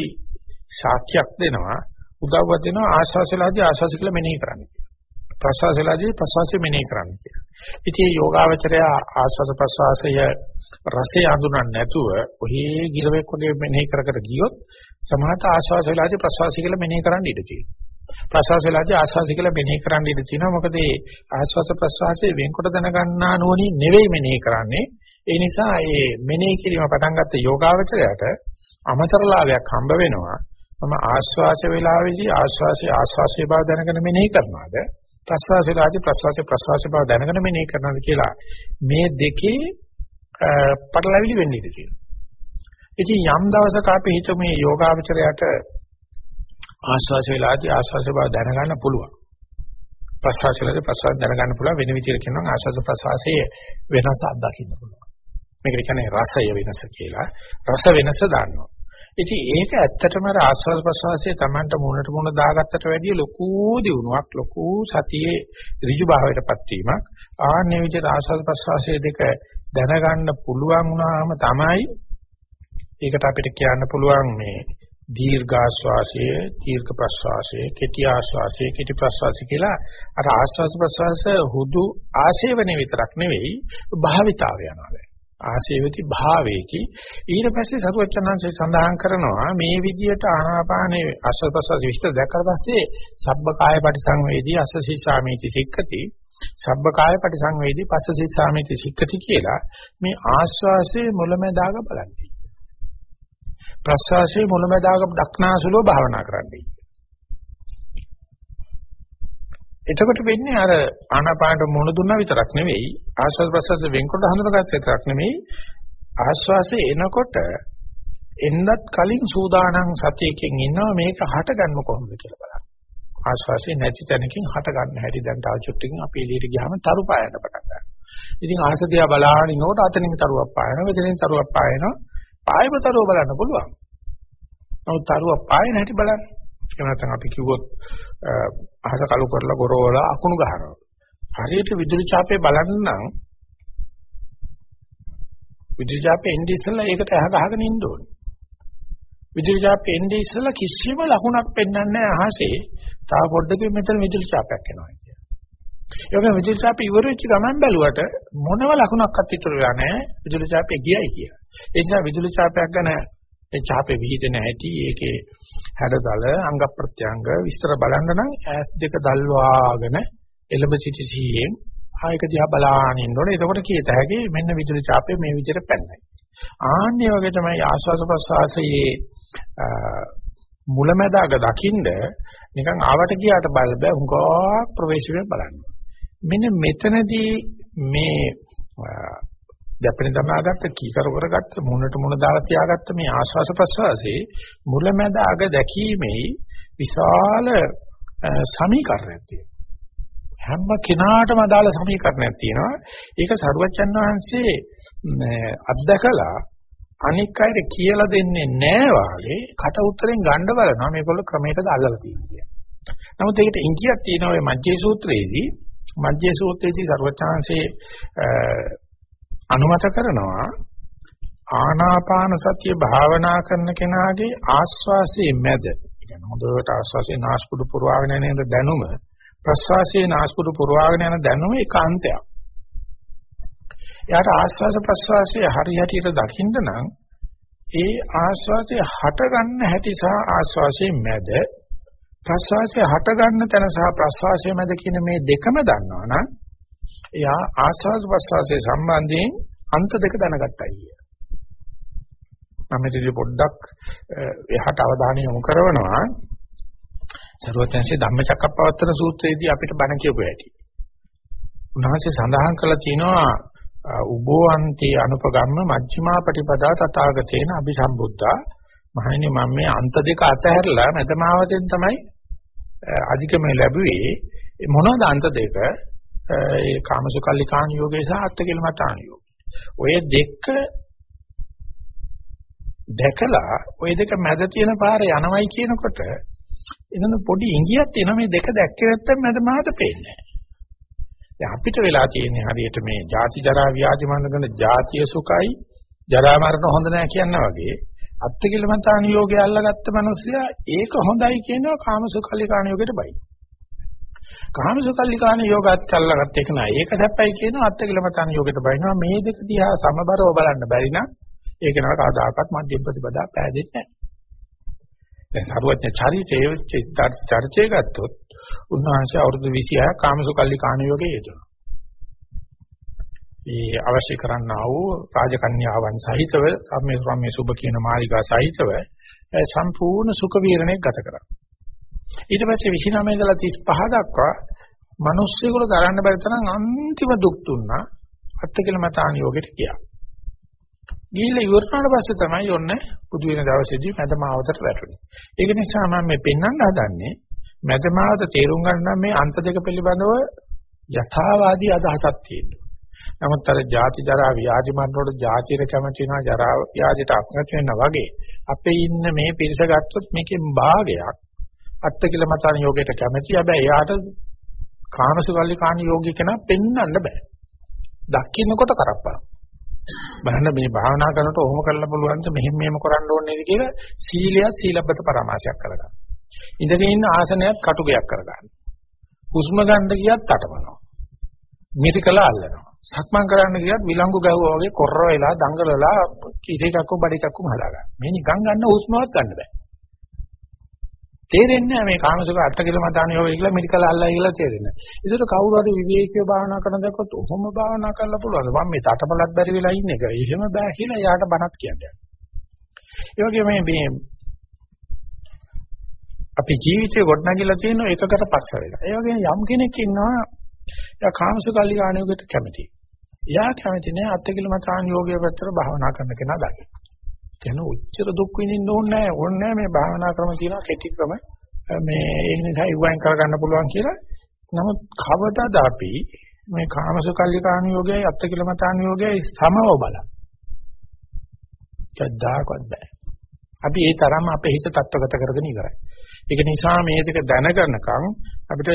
සාක්ෂියක් දෙනවා උදව්ව දෙනවා ආශ්වාසලාදී ආශ්වාස කියලා මෙනෙහි කරන්නේ. ප්‍රසවාසලාදී ප්‍රසවාසය මෙනෙහි කරන්න කියලා. ඉතින් මේ යෝගාවචරය ආස්වාද ප්‍රසවාසය රසය අඳුනන්නේ නැතුව ඔහේ ගිරවෙක් වගේ මෙනෙහි කර කර ගියොත් සමහරට ආස්වාසලාදී ප්‍රසවාසය කියලා මෙනෙහි කරන්න ඉඩ තියෙනවා. ප්‍රසවාසලාදී ආස්වාසය කියලා මෙනෙහි කරන්න ඉඩ තියෙනවා. මොකද මේ ආස්වාස ප්‍රසවාසයේ වෙන්කොට දැනගන්නා නෝනින් නෙවෙයි මෙනෙහි කරන්නේ. ඒ නිසා මේ මෙනෙහි කිරීම පටන් ගත්ත යෝගාවචරයට අමතර ලාභයක් හම්බ වෙනවා. මම ආස්වාස වේලාවේදී ආස්වාසයේ ආස්වාසයේ බව දැනගෙන මෙනෙහි කරනවාද ප්‍රස්වාසය රාජි ප්‍රස්වාසය ප්‍රස්වාසය බව දැනගෙන මෙනේ කරනවාද කියලා මේ දෙකේ පටලැවිලි වෙන්න ඉඩ තියෙනවා. ඉතින් යම් දවසක අපි හිතමු මේ යෝගාචරයට ආස්වාස වේලාදී ආස්වාස බව දැනගන්න පුළුවන්. ප්‍රස්වාසයේදී ප්‍රස්වාස දැනගන්න පුළුවන් වෙන විදිහට කියනවා ආස්වාස ප්‍රස්වාසයේ වෙනස අත්දකින්න පුළුවන්. මේකට කියන්නේ රසය වෙනස කියලා. රස වෙනස දන්නවා. ඉතින් ඒක ඇත්තටම අර ආස්වාද ප්‍රසවාසයේ Tamanට මුණට මුණ දාගත්තට වැඩිය ලොකු දියුණුවක් ලොකු සතියේ ඍජු භාවයටපත් වීමක්. ආන්නේ විදිහට ආස්වාද ප්‍රසවාසයේ දෙක දැනගන්න පුළුවන් වුණාම තමයි ඒකට අපිට කියන්න පුළුවන් මේ දීර්ඝ ආශ්වාසය දීර්ඝ ප්‍රශ්වාසය කෙටි ආශ්වාසය කෙටි ප්‍රශ්වාසය කියලා අර ආශ්වාස ප්‍රශ්වාස හුදු ආශේවනේ විතරක් නෙවෙයි භාවිතාව යනවා. ආශේවති භාවේකි. ඊට පස්සේ සරුවචනංශය සඳහන් කරනවා මේ විදියට ආනාපානේ අසල්පසස් විස්තර දැක්කට පස්සේ සබ්බකාය පරිසංවේදී අසසී සාමීති සික්කති. සබ්බකාය පරිසංවේදී පස්සසී සාමීති සික්කති කියලා මේ ආස්වාසේ මුලැමැදාග බලන්නේ. ප්‍රස්වාසයේ මුලැමැදාග දක්නාසුලෝ භාවනා කරන්නේ. එතකොට වෙන්නේ අර ආනාපානට මුණ දුන්නා විතරක් නෙවෙයි ආස්වාද ප්‍රසවාස වෙන්කොට හඳුනාගත්ත විතරක් නෙවෙයි ආස්වාසේ එනකොට එන්නත් කලින් සූදානම් සතියකින් ඉන්නවා මේක හටගන්න කොහොමද කියලා බලන්න. ආස්වාසේ නැති තැනකින් හට ගන්න හැටි දැන් තව චුට්ටකින් අපි එළියට ගියාම තරු පායන්න පටන් ගන්නවා. ඉතින් ආසදියා බලාගෙන ඉනකොට අතනින් තරුවක් පායනවා, මෙතනින් තරුවක් පායනවා. පායම තරුව බලන්න පුළුවන්. නමුත් තරුව පායන හැටි බලන්න. එහෙම නැත්නම් අපි කිව්වොත් අහස කළු කරලා ගොරවලා අකුණු ගහනවා. හරියට විදුලි ඡාපේ බලන්න නම් විදුලි ඡාපේ එන්නේ ඉස්සෙල්ලා ඒකට ඇහ ගහගෙන ඉන්න ඕනේ. විදුලි ඡාපේ එන්නේ ඉස්සෙල්ලා කිසිම ලකුණක් පෙන්වන්නේ නැහැ අහසේ. තව පොඩ්ඩකින් මෙතන විදුලි ඡාපයක් එනවා කියන්නේ. ඒ වගේම විදුලි ඡාපේ ඉවර වෙච්ච ගමන් බැලුවට මොනම ලකුණක්වත් ඉතුරු වෙලා නැහැ විදුලි ඡාපේ ගියයි කියලා. ඒ නිසා විදුලි ඡාපයක් ගැන ඒ ඡාපේ විහිදෙන හැටි ඒකේ හැඩතල අංග ප්‍රත්‍යංග විස්තර බලන්න නම් ඇස් දෙක දල්වාගෙන එළඹ සිටි සීයෙන් ආයක දිහා බලාගෙන ඉන්න ඕනේ. එතකොට කීත හැකි මෙන්න විදුලි ඡාපේ මේ විදිහට පැන්නයි. ආන්නේ වගේ තමයි ආස්වාස ප්‍රසආසයේ මුලැමැදාක දකින්ද නිකන් ආවට ගියාට බල බෑ හුඟා ප්‍රවේශයෙන් බලන්න. මෙන්න මෙතනදී මේ දැපෙන තමාගත්ත කීකර කරගත්ත මුණට මුණ දාලා තියාගත්ත මේ ආශ්වාස ප්‍රශ්වාසයේ මුලැමැද අග දැකීමේ විශාල සමීකරණයක් තියෙනවා. හැම කෙනාටම අදාළ සමීකරණයක් තියෙනවා. ඒක සරුවච්චන් වහන්සේ අත්දකලා අනික් අයට කියලා දෙන්නේ නැහැ වාගේ කට උත්තරෙන් ගන්න බලනවා මේගොල්ලෝ ක්‍රමයකද අල්ලලා තියෙන්නේ. නමුත් ඒකට ඉංගියක් තියෙනවා මේ මජ්ජේ සූත්‍රයේදී මජ්ජේ සූත්‍රයේදී සරුවච්චන්සේ අනුමත කරනවා ආනාපාන සතිය භාවනා කරන කෙනාගේ ආස්වාසයේ මැද කියන්නේ හොඳට ආස්වාසයේ නාස්පුඩු පුරවාගෙන යන දැනුම ප්‍රස්වාසයේ නාස්පුඩු පුරවාගෙන යන දැනුම ඒකාන්තයක්. එයාට ආස්වාස ප්‍රස්වාසයේ හරියටියට දකින්න නම් ඒ ආස්වාසයේ හට ගන්න හැටි සහ ආස්වාසයේ මැද ප්‍රස්වාසයේ හට ගන්න තැන සහ ප්‍රස්වාසයේ මැද කියන මේ දෙකම දන්නවනම් එයා ආස්වාද ප්‍රසවාසයේ සම්බන්ධයෙන් අන්ත දෙක දැනගත්තයි කිය. මම ඉතින් පොඩ්ඩක් එහාට අවධානය යොමු කරනවා සරුවත්‍යංශේ ධම්මචක්කප්පවත්තන සූත්‍රයේදී අපිට බණ කියපු හැටි. උන්වහන්සේ සඳහන් කළා තියෙනවා උබෝ අන්ති අනුපගම්ම මජ්ක්‍ධිමා පටිපදා තථාගතේන අபிසම්බුද්ධා මහණෙනි මම මේ අන්ත දෙක අතහැරලා මැදමාවතෙන් තමයි අධිකම ලැබුවේ මොනවද අන්ත දෙක ඒ කාමසුකල්ලිකාණ යෝගේ සහ අත්කලමතාණ යෝගය ඔය දෙක දැකලා ওই දෙක මැද තියෙන පාර යනවයි කියනකොට එනන පොඩි ඉඟියක් තියෙනවා මේ දෙක දැක්කේ නැත්නම් මැද මාත පේන්නේ නැහැ. අපිට වෙලා තියෙන්නේ හරියට මේ ජාති ජරා ව්‍යාධි මරණ ජාතිය සුඛයි ජරා මරණ හොඳ නැහැ කියනවා වගේ අත්තිකිලමතාන යෝගය අල්ලගත්ත මිනිස්සයා ඒක හොඳයි කියනවා කාමසුඛල්ලිකාණ යෝගයට බයි. කාමසුඛල්ලිකාණ යෝගات අල්ලගත්ත එක නෑ. ඒක සැපයි කියනවා අත්තිකිලමතාන යෝගයට බයිනවා. මේ දෙක දිහා සමබරව බලන්න බැරි නම් ඒක නම කවදාකවත් මධ්‍යම ප්‍රතිපදා පෑදෙන්නේ නැහැ. දැන් සරුවඥ චරිතයේ චර්චේ ගත්තොත් උන්වහන්සේ අවුරුදු 26 කාමසුකල්ලි කාණ යෝගයේ යෙදුණා. ඒ අවශ්‍ය කරන්නා වූ රාජකන්‍යාවන් සහිතව සම්මේ සම්මේ සුභ කියන මාලිකා සහිතව සම්පූර්ණ සුඛ වීරණයක් ගත කරා. ඊට පස්සේ 29 ඉඳලා 35 දක්වා මිනිස්සුන්ට දරන්න බැරි තරම් අන්තිම දුක් දුන්නා අත්කල මතාන යෝගයට ගියා. ගිහිල්ලා ඉවරනාට පස්සේ තමයි ඔන්න පුදු වෙන දවසේදී මැදමාවතට වැටුනේ. ඒක නිසා මම මේ පෙන්වන්න හදන්නේ මැදමාවත තේරුම් ගන්න නම් මේ අන්ත දෙක පිළිබඳව යථාවාදී අදහසක් තියෙනවා. නමුත් අර ಜಾති ජරා ව්‍යාධි මරණ වල ಜಾතිර කැමති වෙනවා ජරා ව්‍යාධිට අක්මැති වෙනවා වගේ අපේ ඉන්න මේ පිරිස ගත්තොත් මේකෙන් භාගයක් අත්ති කියලා මතන යෝගයට කැමති හැබැයි එයාට කාමසුකල්ලි කාණ යෝගී කෙනා පෙන්වන්න බෑ. දකින්නකොට කරප්පා. බලන්න මේ භාවනා කරනකොට ඔහොම කරන්න පුළුවන්ද මෙහෙම මෙහෙම කරන්න ඕනේ නේද කියලා සීලයත් සීලබ්බත පරමාශයක් කරගන්න. ඉඳගෙන ඉන්න ආසනයත් කටුකයක් කරගන්න. හුස්ම ගන්න ගියත් තටමනවා. මිරිකලා අල්ලනවා. සක්මන් කරන්න ගියත් විලංගු ගැහුවා වගේ කොරර වෙලා දඟලලා කිරිකක්කෝ බඩිකක්කෝ හදාගන්න. මේ නිකන් ගන්න හුස්මවත් ගන්න බෑ. තේරෙන්නේ නැහැ මේ කාමසුඛ අර්ථ කියලා මතාන යෝගය කියලා මෙඩිකල් අල්ලයි කියලා තේරෙන්නේ. ඒකට කවුරු හරි විවේකීව භාවනා කරන දක්වත් ඔහොම භාවනා කරලා පුළුවන්. මම මේ තටපලත් බැරි වෙලා ඉන්න එක. එහෙම බෑ කියලා යාට බනත් කියන්නේ. ඒ වගේ මේ මේ අපි ජීවිතේ ගොඩනගිලා තියෙන එකකට පස්ස වෙලා. ඒ වගේ යම් කෙනෙක් ඉන්නවා එයා කාමසුඛ අල්ලිකාණියකට කැමති. එයා කැමති නෑ අත්තිකිල මතාන යෝගය පැත්තට භාවනා කරන කෙනා දකින්න. කියන උච්චර දුක් විඳින්න ඕනේ නැහැ. ඕනේ නැහැ මේ භාවනා ක්‍රම තියෙනවා කෙටි ක්‍රම. මේ ඒ නිසා ඉවයින් කරගන්න පුළුවන් කියලා. නමුත් කවදාද අපි මේ කාමසුකල්ලිකාණ යෝගයයි අත්තිකිලමතාණ යෝගයයි සමව බලන්න. කද්දාකවත් බෑ. අපි ඒ තරම් අපේ හිත තත්ත්වගත කරගෙන ඉවරයි. ඒක නිසා මේ ටික දැනගන්නකම් අපිට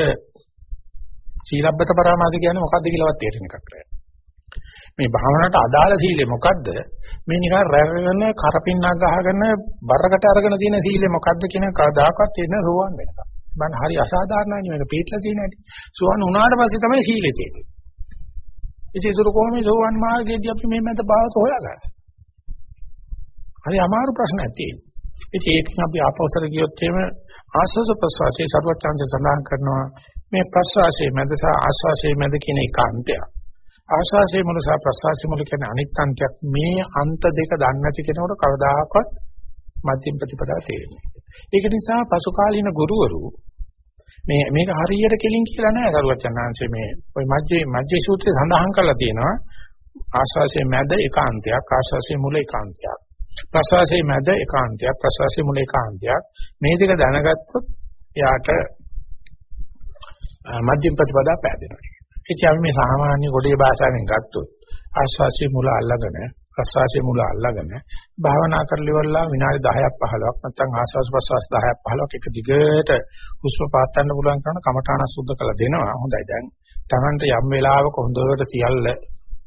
සීලබ්බත පරාමාස කියන්නේ මොකද්ද කියලාවත් තේරෙන එකක් නෑ. මේ භාවනාවට අදාළ සීලය මොකද්ද? මේ නිකන් රැගෙන කරපින්නක් ගහගෙන බරකට අරගෙන තියෙන සීලය මොකද්ද කියන කවදාකවත් එන රෝවන් වෙනවා. මම හරි අසාධාරණයි මේක පිටලා තියෙන හැටි. සෝවන් උනාට පස්සේ තමයි සීලය තියෙන්නේ. ඉතින් ඒක කොහොමද සෝවන් මාර්ගයේදී අපි මේ මත භාවත හොයාගන්නේ? හරි අමාරු ප්‍රශ්නයක් තියෙනවා. ඉතින් ඒක අපි ආපෞසර ගියොත් එහෙම ආස්වාස ප්‍රසවාසයේ සර්වචන්ද සඳහන් කරනවා මේ ප්‍රසවාසයේ මැද සහ ආස්වාසයේ මැද කියන ඒකාන්තයක්. ආශාසයේ මුල සහ ප්‍රසවාසයේ මුල කියන අනිත් අන්තයක් මේ අන්ත දෙක දන්නේ නැති කෙනෙකුට කවදාකවත් මධ්‍යම ප්‍රතිපදාව තේරෙන්නේ ඒක නිසා පසු කාලීන ගුරුවරු මේ මේක හරියට කෙලින් කියලා නෑ කරුවචනාංශයේ මේ ওই මජ්ජේ මජ්ජේ සූත්‍රයේ සඳහන් කරලා තියෙනවා. ආශාසයේ මැද ඒකාන්තයක් ආශාසයේ මුල ඒකාන්තයක්. ප්‍රසවාසයේ මැද ඒකාන්තයක් ප්‍රසවාසයේ මුල ඒකාන්තයක්. මේ දෙක දැනගත්තොත් එයාට මධ්‍යම ප්‍රතිපදාව පැහැදෙනවා ඉතින් අපි මේ සාමාන්‍ය ගොඩේ භාෂාවෙන් ගත්තොත් ආස්වාසිය මුල අල්ලගෙන ප්‍රසවාසයේ මුල අල්ලගෙන භාවනා කරලිවලා විනාඩි 10ක් 15ක් නැත්නම් ආස්වාස් ප්‍රසවාස 10ක් 15ක් එක දිගට හුස්ම පාත්තන්න පුළුවන් කරන කමඨාන සුද්ධ කළ දෙනවා. හොඳයි දැන් Tamanට යම් වෙලාවක හොඳට සියල්ල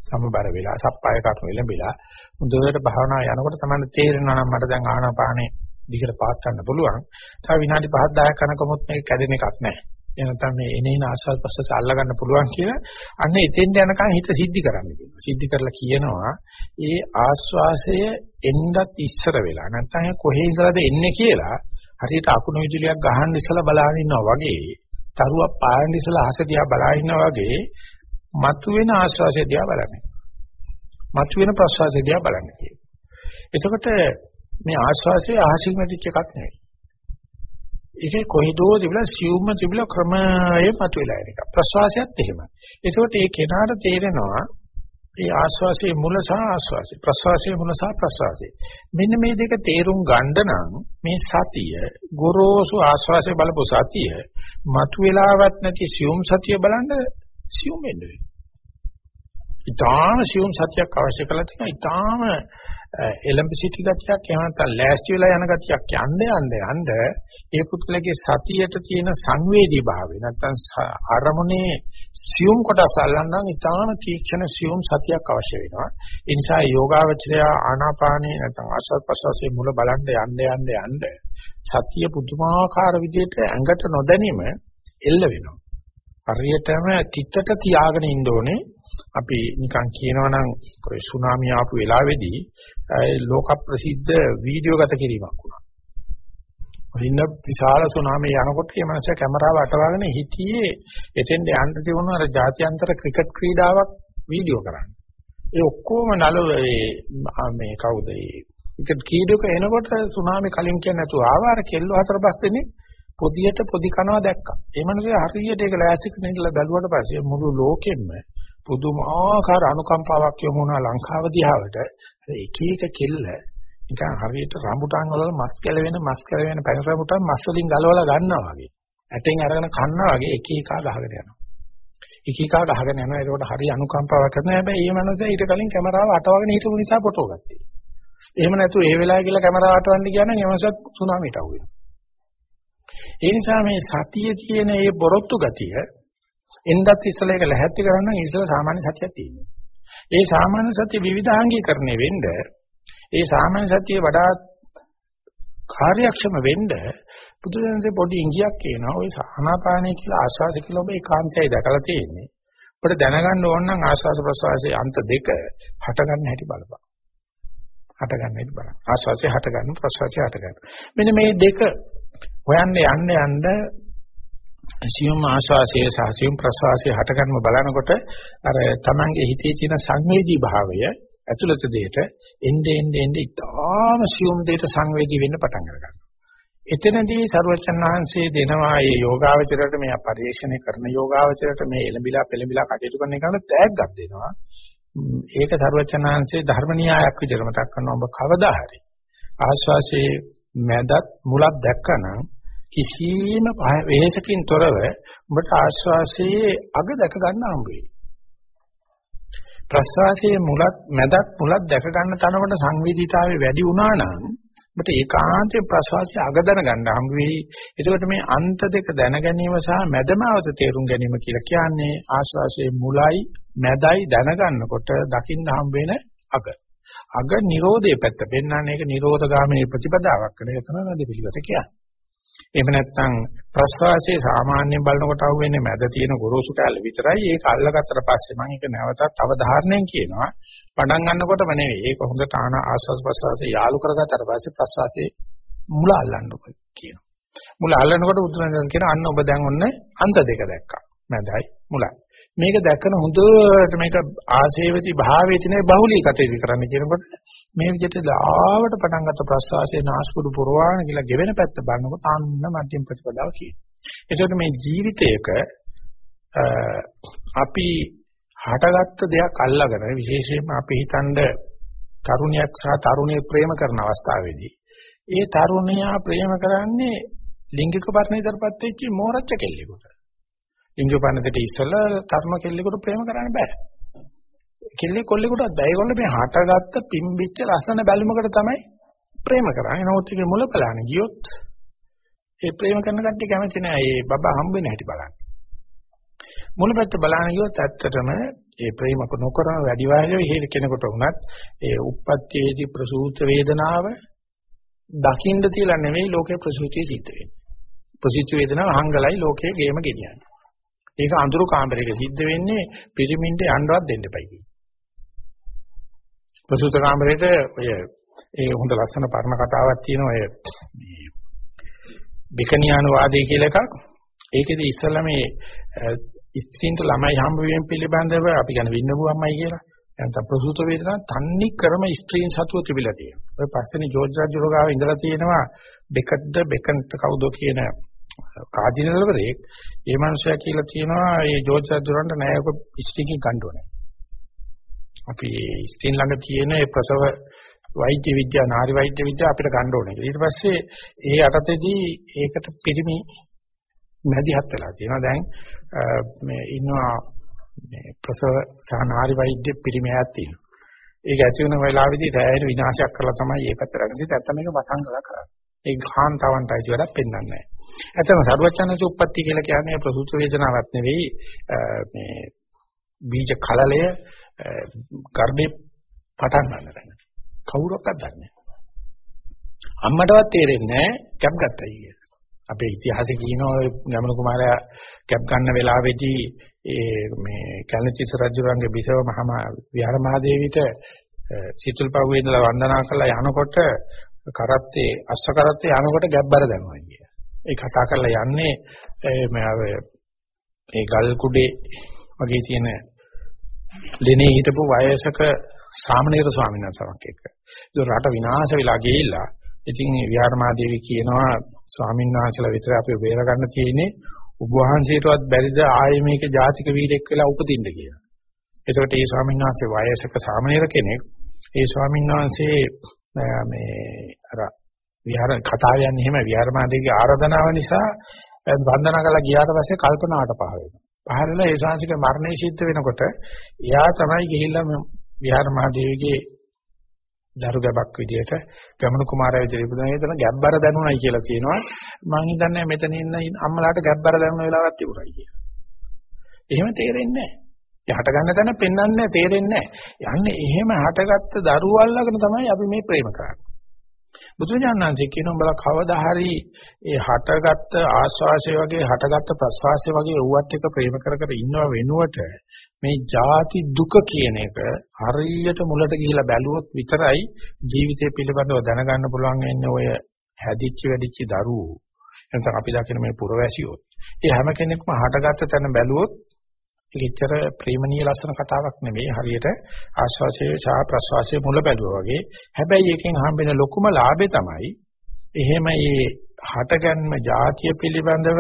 සමබර වෙලා සප්පාය කර්ම වෙලඹිලා හොඳට භාවනා යනකොට තමයි තේරෙනවා නම් මට දැන් ආනාපානේ දිගට පාත්තන්න පුළුවන්. තව විනාඩි 5ක් 10ක් යනකොමුත් මේක කැඩෙන එකක් නැහැ. එනතම මේ එනේන ආස්වාද ප්‍රසස් අල්ල ගන්න පුළුවන් කියලා අන්න එතෙන් යනකම් හිත සිද්ධි කරන්න කියනවා. සිද්ධි කරලා කියනවා ඒ ආස්වාසය එන්නත් ඉස්සර වෙලා නැත්නම් කොහේ ඉඳලාද එන්නේ කියලා හරියට අකුණු විදුලියක් ගහන්න ඉස්සලා බලාගෙන ඉන්නවා වගේ තරුවක් පායන ඉස්සලා අහස දිහා බලාගෙන ඉන්නවා වගේ මතුවෙන ආස්වාසය දිහා බලන්නේ. මතුවෙන ප්‍රසවාසය දිහා බලන්නේ. එතකොට මේ ආස්වාසය අහසින් වැටිච්ච එකක් නෙවෙයි. ඒකේ කොහෙදෝ තිබිලා සියුම්ම තිබිලා ක්‍රමයේ මතුවලා එන එක. ප්‍රසවාසයත් එහෙමයි. ඒකෝට ඒ කෙනාට තේරෙනවා ඒ ආස්වාසියේ මුල සහ ආස්වාසිය ප්‍රස්වාසයේ මුල සහ ප්‍රස්වාසය මෙන්න මේ දෙක තේරුම් ගන්න නම් මේ සතිය ගොරෝසු ආස්වාසිය බලපු සතිය මතු වෙලාවත් නැති සියුම් සතිය බලන්න සියුම් වෙන්නේ. ඊටාම සියුම් සතියක් අවශ්‍ය කරලා තියෙනවා. ඊටාම එලඹ සිටි ගතියක් එහෙම නැත්නම් ලෑස්ති වෙලා යන ගතියක් යන්න යන්න යන්න ඒ පුත්ලගේ සතියට තියෙන සංවේදී භාවය නැත්නම් අරමුණේ සියුම් කොටස අල්ලන්නම් ඊටාම තීක්ෂණ සියුම් සතියක් අවශ්‍ය වෙනවා. ඒ නිසා යෝගාවචරය ආනාපානේ නැත්නම් ආස්වාද ප්‍රසවාසයේ මුල බලන්න යන්න යන්න යන්න සතිය පුදුමාකාර විදිහට ඇඟට නොදැනීම එල්ල වෙනවා. හරියටම තිත්තට තියාගෙන ඉන්න ඕනේ. අපි නිකන් කියනවා නම් ඔය සුනාමි ආපු වෙලාවේදී ලෝක ප්‍රසිද්ධ වීඩියෝ ගත කිරීමක් වුණා. ඉන්න විශාල සුනාමි යනකොට මේ මනස කැමරාව අටවාගෙන හිටියේ එතෙන්ට යන්න තිබුණා අර ජාත්‍යන්තර ක්‍රිකට් ක්‍රීඩාවක් වීඩියෝ කරන්න. ඒ ඔක්කොම නල මේ කවුද ඒ ක්‍රිකට් ක්‍රීඩක එනකොට සුනාමි කලින් කියන්නේ නැතුව ආවා අර කෙල්ල හතර පහ දෙනෙක් පොදියට පොදි කනවා දැක්කා. ඒ මනසේ හරියට ඒක ලෑස්ති කරගෙන ඉඳලා බැලුවට පස්සේ මුළු ලෝකෙම පුදුමාකාර අනුකම්පාවක් යොමු වුණා ලංකාව දිහාවට. එක එක කෙල්ල නිකන් හරියට රඹුටන් වල මස් කැලවෙන මස් කැලවෙන පැන රඹුටන් මස් වලින් ගලවලා ගන්නවා වගේ. ඇටෙන් අරගෙන කන්නා වගේ එක එක ගහගෙන යනවා. එක එක ගහගෙන යනවා. ඒකට හරි අනුකම්පාවක් කරනවා. හැබැයි මේ මනස ඊට කලින් කැමරාව අටවගෙන හිටපු නිසා ෆොටෝ ගත්තේ. එහෙම නැතු ඒ වෙලාවේ කියලා කැමරාව අටවන්න ගියා නම් එමසත් සුනාමියට අහු වෙනවා. ඒ නිසා මේ සතියේ තියෙන මේ බොරොත්තු ගතිය එන්නත් ඉස්සලා ඒක ලැහැත්ති කරන්න ඉස්සලා සාමාන්‍ය සතියක් තියෙනවා. ඒ සාමාන්‍ය සතිය විවිධාංගීකරණය වෙන්න ඒ සාමාන්‍ය සතිය වඩා කාර්යක්ෂම වෙන්න බුදුදහමේ පොඩි ඉංගියක් කියනවා ওই ආනාපානයි කියලා ආශාස කියලා ඔබ ඒකාන්තයයි දැකලා තියෙන්නේ. අපිට දැනගන්න ඕන නම් ආශාස ප්‍රසවාසයේ අන්ත දෙක හට ගන්න හැටි බලපන්. හට ගන්න හැටි බලන්න. ආශාසයේ හට ගන්න ප්‍රසවාසයේ හට ගන්න. මෙන්න මේ දෙක හොයන්න යන්න යන්න සියුම් ආශාසයේ සහ සියුම් ප්‍රසවාසයේ හටගන්න බලනකොට අර තමන්ගේ හිතේ තියෙන සංවේදී භාවය ඇතුළත දෙයට එnde ende ende ඉතාම සියුම් දෙයට සංවේදී වෙන්න පටන් ගන්නවා. එතනදී සරුවචන් වහන්සේ දෙනවා මේ යෝගාවචරයට මේ පරිශ්‍රණය කරන යෝගාවචරයට මේ එළඹිලා පෙළඹිලා කටයුතු කරන එකට තෑග්ගක් දෙනවා. ඒක සරුවචන් වහන්සේ ධර්ම න්‍යායක් විදිහට මතක් කරනවා ඔබ කවදා හරි ආශ්වාසයේ මැදත් මුලක් දැක්කනම් කිසිම වෙහෙසකින් තොරව ඔබට ආශ්වාසයේ අග දැක ගන්න හම්බ වෙයි. ප්‍රශ්වාසයේ මුලත් මැදත් මුලත් දැක ගන්න තනකොට සංවේදීතාවය වැඩි වුණා නම් ඔබට ඒකාන්තයෙන් ප්‍රශ්වාසයේ අග දැන ගන්න හම්බ වෙයි. එතකොට මේ අන්ත දෙක දැන ගැනීම සහ මැදමාවත තේරුම් ගැනීම කියලා කියන්නේ ආශ්වාසයේ මුලයි මැදයි දැනගන්නකොට දකින්න හම්බ වෙන අග. අග නිරෝධයේ පැත්ත පෙන්වන්නේ ඒක නිරෝධගාමී ප්‍රතිපදාවක් කරන එක තමයි නදී පිළිවෙත කියන්නේ. එහෙම නැත්නම් ප්‍රස්වාසයේ සාමාන්‍යයෙන් බලනකොට අහුවෙන්නේ මැද තියෙන ගොරෝසු කැල විතරයි. ඒක අල්ලගත්තට පස්සේ මම ඒක නැවතත් අවධාරණයෙන් කියනවා. පටන් ගන්නකොටම නෙවෙයි. ඒක හොඳට ආන ආස්වාස් ප්‍රස්වාසයේ යාලු කරගත්තට පස්සේ ප්‍රස්වාසයේ මුල අල්ලන්න කියනවා. මුල අල්ලනකොට උතුරෙන් කියන අන්න ඔබ දැන් ඔන්න අන්ත දෙක දැක්කා. මැදයි මුලයි. මේක දැක්කන හොඳට මේක ආශේවති භාවයේ තියෙන බහුලීකතේ කරන්න කියනකොට මේ විදිහට ලාවට පටන් ගත්ත ප්‍රස්වාසයේ නාස්පුඩු පුරවාන කියලා ගෙවෙන පැත්ත බලනකොට අන්න මධ්‍යම ප්‍රතිපදාව කියනවා. ඒකට මේ ජීවිතයක අපි හටගත්ත දෙයක් අල්ලාගෙන විශේෂයෙන්ම අපි හිතනද තරුණයක් සහ තරුණිය ප්‍රේම කරන අවස්ථාවේදී ඒ තරුණයා ප්‍රේම කරන්නේ ලිංගික පරිණතයටපත් වෙච්ච මෝරච්ච කෙල්ලෙකුට. ලිංගපන්නතට ඉස්සලා තරුණ කෙල්ලෙකුට ප්‍රේම කරන්න බෑ. කෙල්ලේ කොල්ලෙකුටත් බෑ. ඒගොල්ලෝ මේ හටගත්ත පිම්බිච්ච ලස්සන බැලුමකට තමයි ප්‍රේම කරන්නේ. නමුත් ඒක මුල බලන්න ගියොත් ඒ ප්‍රේම කරන කට්ටිය කැමති නෑ. ඒ බබා හම්බ වෙන හැටි බලන්න. මුලපැත්ත බලන්න ගියොත් ඇත්තටම ඒ ප්‍රේමක නොකරන වැඩි වායෝ හේර කෙනෙකුට වුණත් ඒ උප්පත්තියේදී ප්‍රසූත වේදනාව දකින්න තියලා නෙවෙයි ලෝකේ ප්‍රසූතිය සිද්ධ වෙන්නේ. ප්‍රසූති වේදනාව හංගලයි ලෝකයේ ගේම ගෙනියන්නේ. ඒක අඳුරු කාමරයක සිද්ධ වෙන්නේ පිරිමින්ට යන්නවත් දෙන්න එපයි කියන. ප්‍රසූත කාමරේට ඔය ඒ හොඳ ලස්සන පරණ කතාවක් තියෙනවා ඔය බිකනියානු වාදය කියලා එකක්. ඒකෙදි ඉස්සල්ලා මේ ස්ත්‍රීන්ට ළමයි හම්බ වීම පිළිබඳව අපි කියන වින්නපු අම්මයි කියලා. නැත්නම් ප්‍රසූත වේදනා තන්නේ ක්‍රම ස්ත්‍රීන් සතුව තිබිලා තියෙනවා. ඔය පස්සේනේ ජෝර්ජ් රජුරගාව ඉඳලා තියෙනවා බෙකට්ද බෙකන්ට් කවුද කියන කාදිනලවරේ ඒ මනුස්සයා කියලා කියනවා ඒ ජෝතිෂදුරන්ට නෑයක ස්ටිකින් ගන්න ඕනේ. අපි ස්ටින් ළඟ තියෙන ඒ ප්‍රසව වෛද්‍ය විද්‍යාව නාරි වෛද්‍ය විද්‍යාව අපිට ගන්න ඕනේ. ඊට පස්සේ ඒ යටතේදී ඒකට පිරිමි මැදිහත් වෙලා තියෙනවා. දැන් මේ ඉන්නවා මේ ප්‍රසව සහ නාරි වෛද්‍ය පිරිමියක් තියෙනවා. ඒක ඇති වෙන වෙලාවෙදී රැයෙන විනාශයක් කරලා තමයි මේ පැත්තට ගන්නේ. නැත්තම් මේක වසංගල කරන්නේ. ඒ ඝාන්තාවන්ට අයිති වැඩක් පෙන්වන්නේ නැහැ. ඇත්තම සර්වචනස උප්පත්ති කියලා කියන්නේ ප්‍රසූත වේදනාවක් නෙවෙයි මේ බීජ කලලය ගර්භේ පටන් ගන්න තැන. කවුරක්වත් දන්නේ නැහැ. අම්මටවත් තේරෙන්නේ නැහැ කැප් ගත්තයි කියලා. අපේ ඉතිහාසයේ කියනවා ගමන කුමාරයා කැප් ගන්න වෙලාවේදී ඒ මේ කැලණිතිස්ස රජුරන්ගේ බිසව මහම විහාර මහදේවිට සිතුල්පව්වේ ඉඳලා වන්දනා කරලා යනකොට කරත්තේ අස්ස කරත්තේ යනකොට ගැබ්බර දැනුවා කිය. ඒ කතා කරලා යන්නේ මේ ගල් කුඩේ වගේ තියෙන ලෙනේ හිටපු වයසක සාමණේර ස්වාමීන් වහන්සේවක් එක්ක. ඒක රට විනාශ වෙලා ගිහිල්ලා ඉතින් විහාරමාදේවි කියනවා ස්වාමීන් වහන්සේලා විතර අපි බේර ගන්න තියෙන්නේ ඔබ වහන්සේටවත් බැරිද ආයේ මේක ජාතික වීරෙක් වෙලා උපදින්න කියලා. එතකොට මේ ස්වාමීන් වහන්සේ වයසක සාමණේර කෙනෙක්. ඒ ස්වාමීන් වහන්සේ මේ අර විහාර කතාව යන්නේ එහෙම විහාරමාදේවිගේ ආරාධනාව නිසා වන්දනා කළා ගියාට පස්සේ කල්පනාවට පහ වෙනවා. පහරලා ඒ ශාන්සික මරණය සිද්ධ වෙනකොට එයා තමයි ගිහිල්ලා විහාරමාදේවිගේ දරු ගැබක් විදියට ගමන කුමාරය විදියට ඉපදුනා එතන ගැබ්බර දැනුණයි කියලා කියනවා මම හිතන්නේ මෙතන ඉන්න අම්මලාට ගැබ්බර දැනුන වෙලාවක් තිබුණයි කියලා. එහෙම තේරෙන්නේ නැහැ. යහට ගන්න තැන පෙන්වන්නේ තේරෙන්නේ නැහැ. යන්නේ එහෙම හටගත්ත දරුවෝ අල්ලගෙන තමයි අපි මේ ප්‍රේම කරන්නේ. බුදුජානනාංශයේ කියන උඹලා කවදා හරි ඒ හටගත්ත ආස්වාසය වගේ හටගත්ත ප්‍රසවාසය වගේ ඌවත් එක ප්‍රේම කර කර ඉන්නව වෙනුවට මේ ಜಾති දුක කියන එක හරියට මුලට ගිහිලා බැලුවොත් විතරයි ජීවිතය පිළිබඳව දැනගන්න පුළුවන් වෙන්නේ ඔය හැදිච්ච වැඩිච්ච දරුවෝ එතන අපි දකින මේ පුරවැසියෝ ඒ හැම කෙනෙක්ම හටගත්ත තැන බැලුවොත් ඒකෙච්චර ප්‍රේමණීය ලස්සන කතාවක් නෙවෙයි හරියට ආස්වාසයේ සහ ප්‍රස්වාසයේ මුල බැලුවා වගේ. හැබැයි එකෙන් හම්බෙන ලොකුම ලාභේ තමයි එහෙම මේ හටගන්ම જાතිය පිළිබඳව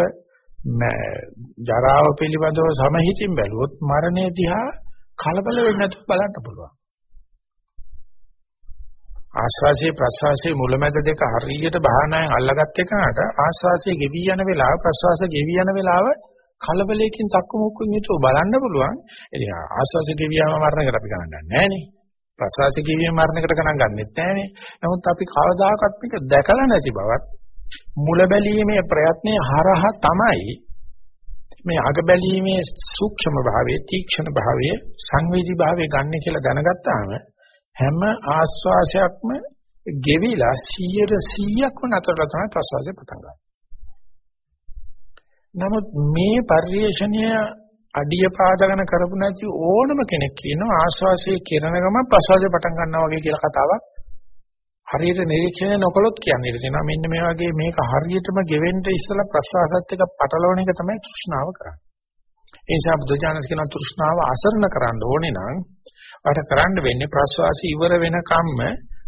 ජරාව පිළිබඳව සමහිතින් බැලුවොත් මරණය දිහා කලබල වෙන්නේ නැතුව බලන්න පුළුවන්. ආස්වාසියේ ප්‍රස්වාසයේ මුලමැද දෙක හරියට බහනායෙන් අල්ලගත්ත එකනට ආස්වාසියේ ගෙවි යන වෙලාව ප්‍රස්වාසය ගෙවි යන වෙලාව කලබලයකින් තක්කු මුක්කුන් හිතුව බලන්න පුළුවන්. ඉතින් ආස්වාස කිවියම මරණයකට අපි ගණන් ගන්න නෑනේ. ප්‍රසවාස කිවියම මරණයකට ගණන් ගන්නෙත් නෑනේ. නමුත් අපි කවදාකවත් මේක දැකලා නැති බවත් මුල බැලීමේ ප්‍රයත්නයේ හරහා තමයි මේ අග බැලීමේ සූක්ෂම භාවයේ තීක්ෂණ භාවයේ සංවේදී භාවයේ ගන්න කියලා දැනගත්තාම හැම ආස්වාසයක්ම ගෙවිලා 100 100ක්ම නතරලා තමයි ප්‍රසවාසය පටන් ගන්නේ. නමුත් මේ පරිශ්‍රණය අඩිය පාදගෙන කරපු නැති ඕනම කෙනෙක් කියනවා ආශ්වාසයේ කිරණ ගම ප්‍රසවාසය පටන් ගන්නවා වගේ කියලා කතාවක් හරියට නිරීක්ෂණය නොකළොත් කියන්නේ ඉතින් මෙන්න මේ වගේ මේක හරියටම ගෙවෙන්න ඉස්සලා ප්‍රසවාසත් එක්ක පටලවන එක තමයි තෘෂ්ණාව කරන්නේ. ඒ නිසා බුදුජානක කියන තෘෂ්ණාව අසරණ කරන්න ඕනේ නම් අර කරන්න වෙන්නේ ප්‍රසවාසය ඉවර වෙනකම්ම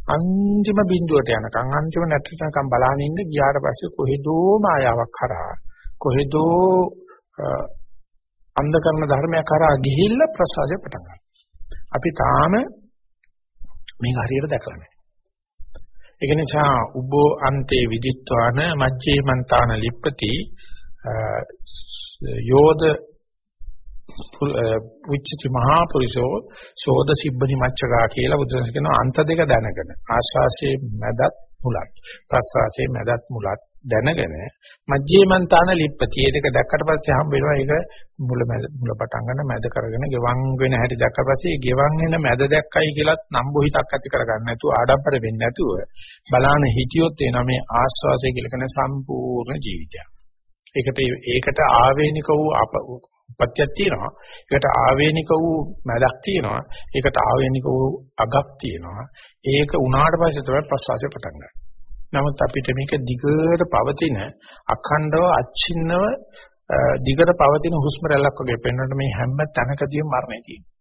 අන්තිම බිඳුවට යනකම් අන්තිම නැට්ටනකම් බලාගෙන ඉන්න ගියාට පස්සේ කොහෙදෝ මායාවක් කරා කොහෙදෝ අන්ධකරණ ධර්මයක් කරා ගිහිල්ලා ප්‍රසාදය පටන් ගන්නවා. අපි තාම මේක හරියට දැකලා නැහැ. ඒක නිසා උබෝ අන්තේ විදිත්වාන මජ්ජේ මන්තාන ලිප්පති යෝධ උච්චති මහා පුරිසෝ සෝද සිබ්බනි මච්චකා කියලා බුදුරජාණන් කියනවා අන්ත දෙක දැනගෙන ආශ්වාසයේ මැදත් මුලත් ප්‍රශ්වාසයේ මැදත් මුලත් දැනගෙන මජ්ජේමන්තාන ලිප්පති ඒ දෙක දැක්කට පස්සේ හම්බ වෙනවා ඒක මුල මුල පටන් ගන්න මැද කරගෙන ගෙවන් වෙන හැටි දැක්ක පස්සේ ගෙවන් වෙන මැද දැක්කයි කියලත් නම්බු හිතක් ඇති කරගන්න නැතුව ආඩම්බර වෙන්නේ නැතුව බලාන හිතියොත් එනවා මේ ආස්වාසය කියලා කියන සම්පූර්ණ ජීවිතයක්. ඒකට ඒකට ආවේනික වූ උපත්යක් තියෙනවා. ඒකට ආවේනික වූ මැදක් තියෙනවා. ඒකට ආවේනික වූ අගක් තියෙනවා. ඒක උනාට පස්සේ තමයි ප්‍රසවාසය පටන් ගන්නේ. නමුත් අපිට මේක දිගට පවතින අඛණ්ඩව අච්චින්නව දිගට පවතින හුස්ම රැල්ලක් වගේ පෙන්වන්න මේ හැම තැනකදීම මරණය තියෙනවා.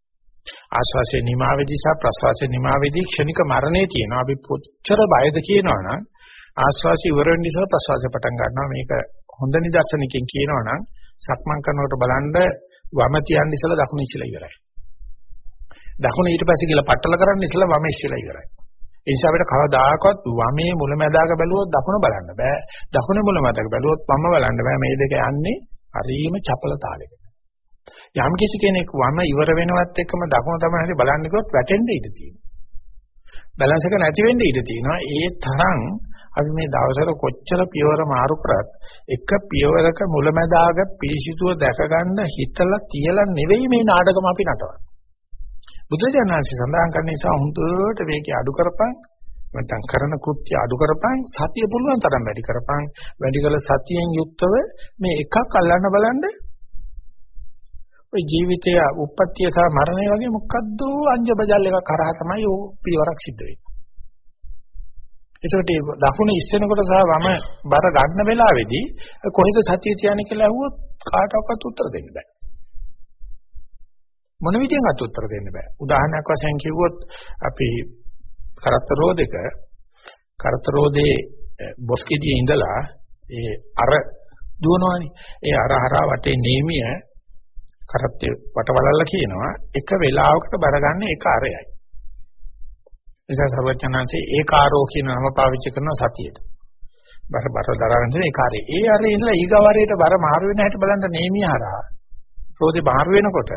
ආශ්වාසයේ නිමාවේදී සහ ප්‍රශ්වාසයේ නිමාවේදී ක්ෂණික මරණය තියෙනවා. අපි කොච්චර බයද කියනවනම් ආශ්වාසය ඉවර වෙන නිසා ප්‍රශ්වාසය පටන් ගන්නවා මේක හොඳ නිදර්ශනකින් කියනවා නම් සක්මන් කරනකොට බලන්න වම තියන්න ඉස්සලා දකුණ ඉස්සලා ඉවරයි. දකුණ ඊට පස්සේ කියලා පట్టල කරන්න ඉස්සලා වම ඉස්සලා ඉවරයි. ඒ නිසා අපිට කවදාකවත් වමේ මුලැමැදාක බැලුවොත් දකුණ බලන්න බෑ. දකුණේ මුලැමැදාක බැලුවොත් වම බලන්න බෑ. මේ දෙක යන්නේ හරිම චපල තාලයකට. යම් කිසි කෙනෙක් වම ඉවර වෙනවත් එක්කම දකුණ තමයි හරි බලන්න කිව්වොත් වැටෙන්න ඉඩ තියෙනවා. බැලන්ස් එක නැති වෙන්න ඉඩ තියෙනවා. ඒ තරම් අපි මේ දවසට කොච්චර පියවර මාරු කරත් එක පියවරක මුලැමැදාග පිළිසිතුව දැක ගන්න හිතලා තියලා නෙවෙයි මේ නාටකම අපි නටවන්නේ. බුදුජානනාංශ සඳහන් කරන නිසා හුදුට වේගය අඩු කරපන් නැත්නම් කරන කෘත්‍ය අඩු කරපන් සතිය පුළුවන් තරම් වැඩි කරපන් වැඩි කළ සතියෙන් යුක්තව මේ එකක් අල්ලන්න බලන්න ඔය ජීවිතය උප්පත්තිය සහ මරණය වගේ මොකද්ද අංජබජල් එකක් කරා තමයි ඕ පියවරක් සිද්ධ වෙන්නේ. ඒකට දකුණ ඉස්සෙනකොට සහ වම බර ගන්න වෙලාවේදී කොහෙද සතිය තියන්නේ කියලා අහුවොත් කාටවත් උත්තර දෙන්න බෑ. මොන විදියෙන්වත් උත්තර දෙන්න බෑ. උදාහරණයක් වශයෙන් කිව්වොත් අපි කරත්ත රෝදෙක කරත්ත රෝදේ බොස්කෙඩියේ ඉඳලා ඒ අර දුවනවානේ. ඒ අර හරහා වටේ නේමිය කරත්තේ වටවලල්ලා කියනවා එක වෙලාවකට බරගන්න එක අරයයි. නිසා සර්වඥාන්සේ ඒකාරෝ කියන නම පාවිච්චි කරන සතියට. බර බර දරාගෙන ඉන්න ඒකාරේ. ඒ අරේ ඉඳලා ඊගවරේට බර මාරු වෙන හැටි බලන්න නේමිය හරහා. රෝදේ මාරු වෙනකොට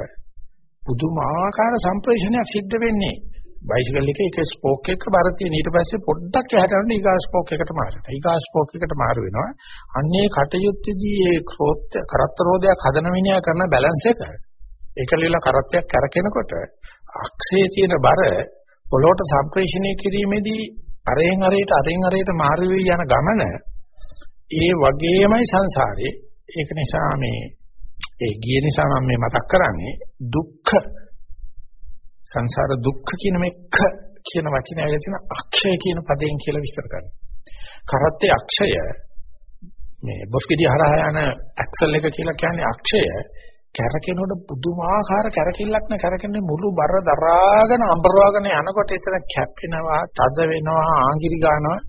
පුදුමාකාර සම්ප්‍රේෂණයක් සිද්ධ වෙන්නේ. බයිසිකල් එකේ එක ස්පෝක් එක බර තියෙන ඊට පස්සේ පොඩ්ඩක් එහාට යන ඊගා ස්පෝක් එකට මාරුනවා. ඊගා ස්පෝක් එකට මාරු වෙනවා. අන්නේ කටයුත්තේදී ඒ ක්‍රෝත් කරත්ත රෝදයක් හදන මිනිහා කරන බැලන්ස් එක ඒකලිලා කරත්තයක් කරකිනකොට අක්ෂයේ තියෙන බර පොළොවට සම්ප්‍රේෂණය කිරීමේදී අරෙන් අරයට අරෙන් අරයට මාරු වී යන ගමන ඒ වගේමයි සංසාරේ. ඒක නිසා මේ ඒ ගිය නිසා මම මේ මතක් කරන්නේ දුක්ඛ සංසාර දුක්ඛ කියන මේ ක කියන වචනේ ඇවිල්ලා තියෙන අක්ෂය කියන පදයෙන් කියලා විස්තර කරනවා. කරත්තේ අක්ෂය මේ බොස්කෙඩි හරහා යන ඇක්සල් එක කියලා කියන්නේ අක්ෂය කැරකෙනකොට පුදුමාකාර කැරකිල්ලක් නේ කැරකෙන්නේ මුළු බර දරාගෙන අඹරවාගෙන යනකොට එතන කැපෙනවා, තද වෙනවා, ආංගිරි ගන්නවා.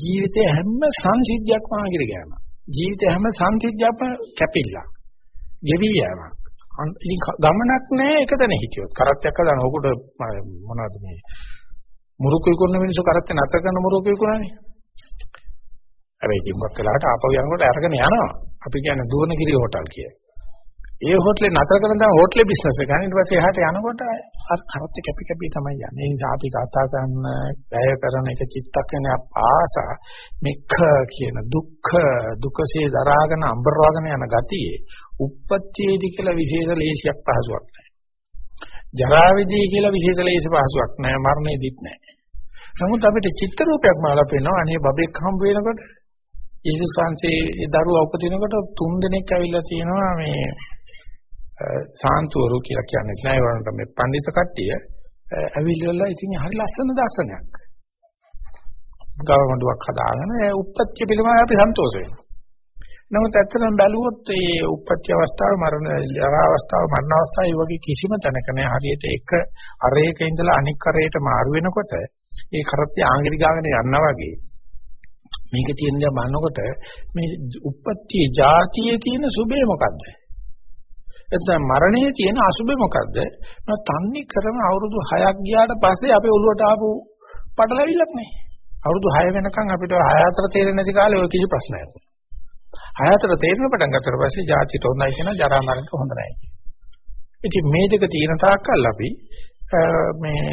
ජීවිතේ හැම සංසිද්ධියක්ම ආංගිරි ගන්නවා. ජීවිතේ හැම සංසිද්ධියක්ම කැපිල්ලක්. ගෙවි යෑමක්. ඉතින් ගමනක් නැහැ එකතැන හිටියොත්. කරත්තයක් හදාන ඕකට මොනවද මේ මුරුකුයි කරන මිනිස්සු කරත්තේ නැතර කරන මුරුකුයි කරන්නේ. හැබැයි ඉතින් මොකක් වෙලාවට ආපහු යනකොට අරගෙන යනවා. අපි කියන්නේ දුවනගිරි හෝටල් කියලා. ඒ හෝටලේ නතර කරන දා හෝටලේ බිස්නස් එක ගන්න ඊට පස්සේ එහාට යනකොට අර කරත් කැපි කැපි තමයි යන්නේ. ඒ නිසා අපි කතා කරන වැය කරන එක චිත්තක්ෂණය ආසා මෙක්ඛ කියන දුක්ඛ දුකසේ දරාගෙන අඹරවාගෙන යන ගතියේ උප්පත්තියේදී කියලා විශේෂ ලේසියක් පහසුවක් නැහැ. ජරාවේදී කියලා විශේෂ ලේසි පහසුවක් නැහැ. මරණයේදීත් නැහැ. නමුත් අපිට චිත්ත රූපයක් මාලා පේනවා. අනේ බබෙක් හම්බ වෙනකොට යේසුස් වහන්සේ දරුවා උපදිනකොට තුන් දෙනෙක් ඇවිල්ලා තියෙනවා මේ සාන්තුවරු කියලා කියන්නේ නැහැ වරන්ට මේ පඬිත කට්ටිය ඇවිල්ලා ඉතින් හරි ලස්සන දර්ශනයක්. ගවමඩුවක් හදාගෙන ඒ උප්පත්ති පිළිබඳව අපි සන්තෝෂ වෙනවා. නමුත් ඇත්තටම බැලුවොත් මේ උප්පත්ති අවස්ථාව මරණ ජරා අවස්ථාව මරණ අවස්ථාව මේ වගේ කිසිම තැනක නෑ හරියට එක අරයක ඉඳලා අනික් අරයට මාරු වෙනකොට ඒ කරත්තේ ආංගිරි ගාගෙන යනවා වගේ මේක තියෙන දේ බලනකොට මේ උප්පත්ති જાතියේ තියෙන සුබේ මොකද්ද? එතන මරණයේ තියෙන අසුබේ මොකද්ද? මම තන්නේ කරම අවුරුදු 6ක් ගියාට පස්සේ අපේ ඔළුවට ආපු පටලවිල්ලක් නේ. අවුරුදු 6 වෙනකන් අපිට 6 අතර තේරෙන්නේ නැති කාලේ ඔය කිසි ප්‍රශ්නයක් නෑ. 6 අතර තේරෙන පටන් ගත්තට පස්සේ ජාතියට හොඳයි කියන ජරා මරණයට හොඳ නැහැ කියන. ඉතින් මේ දෙක තියෙන තාක්කල් අපි මේ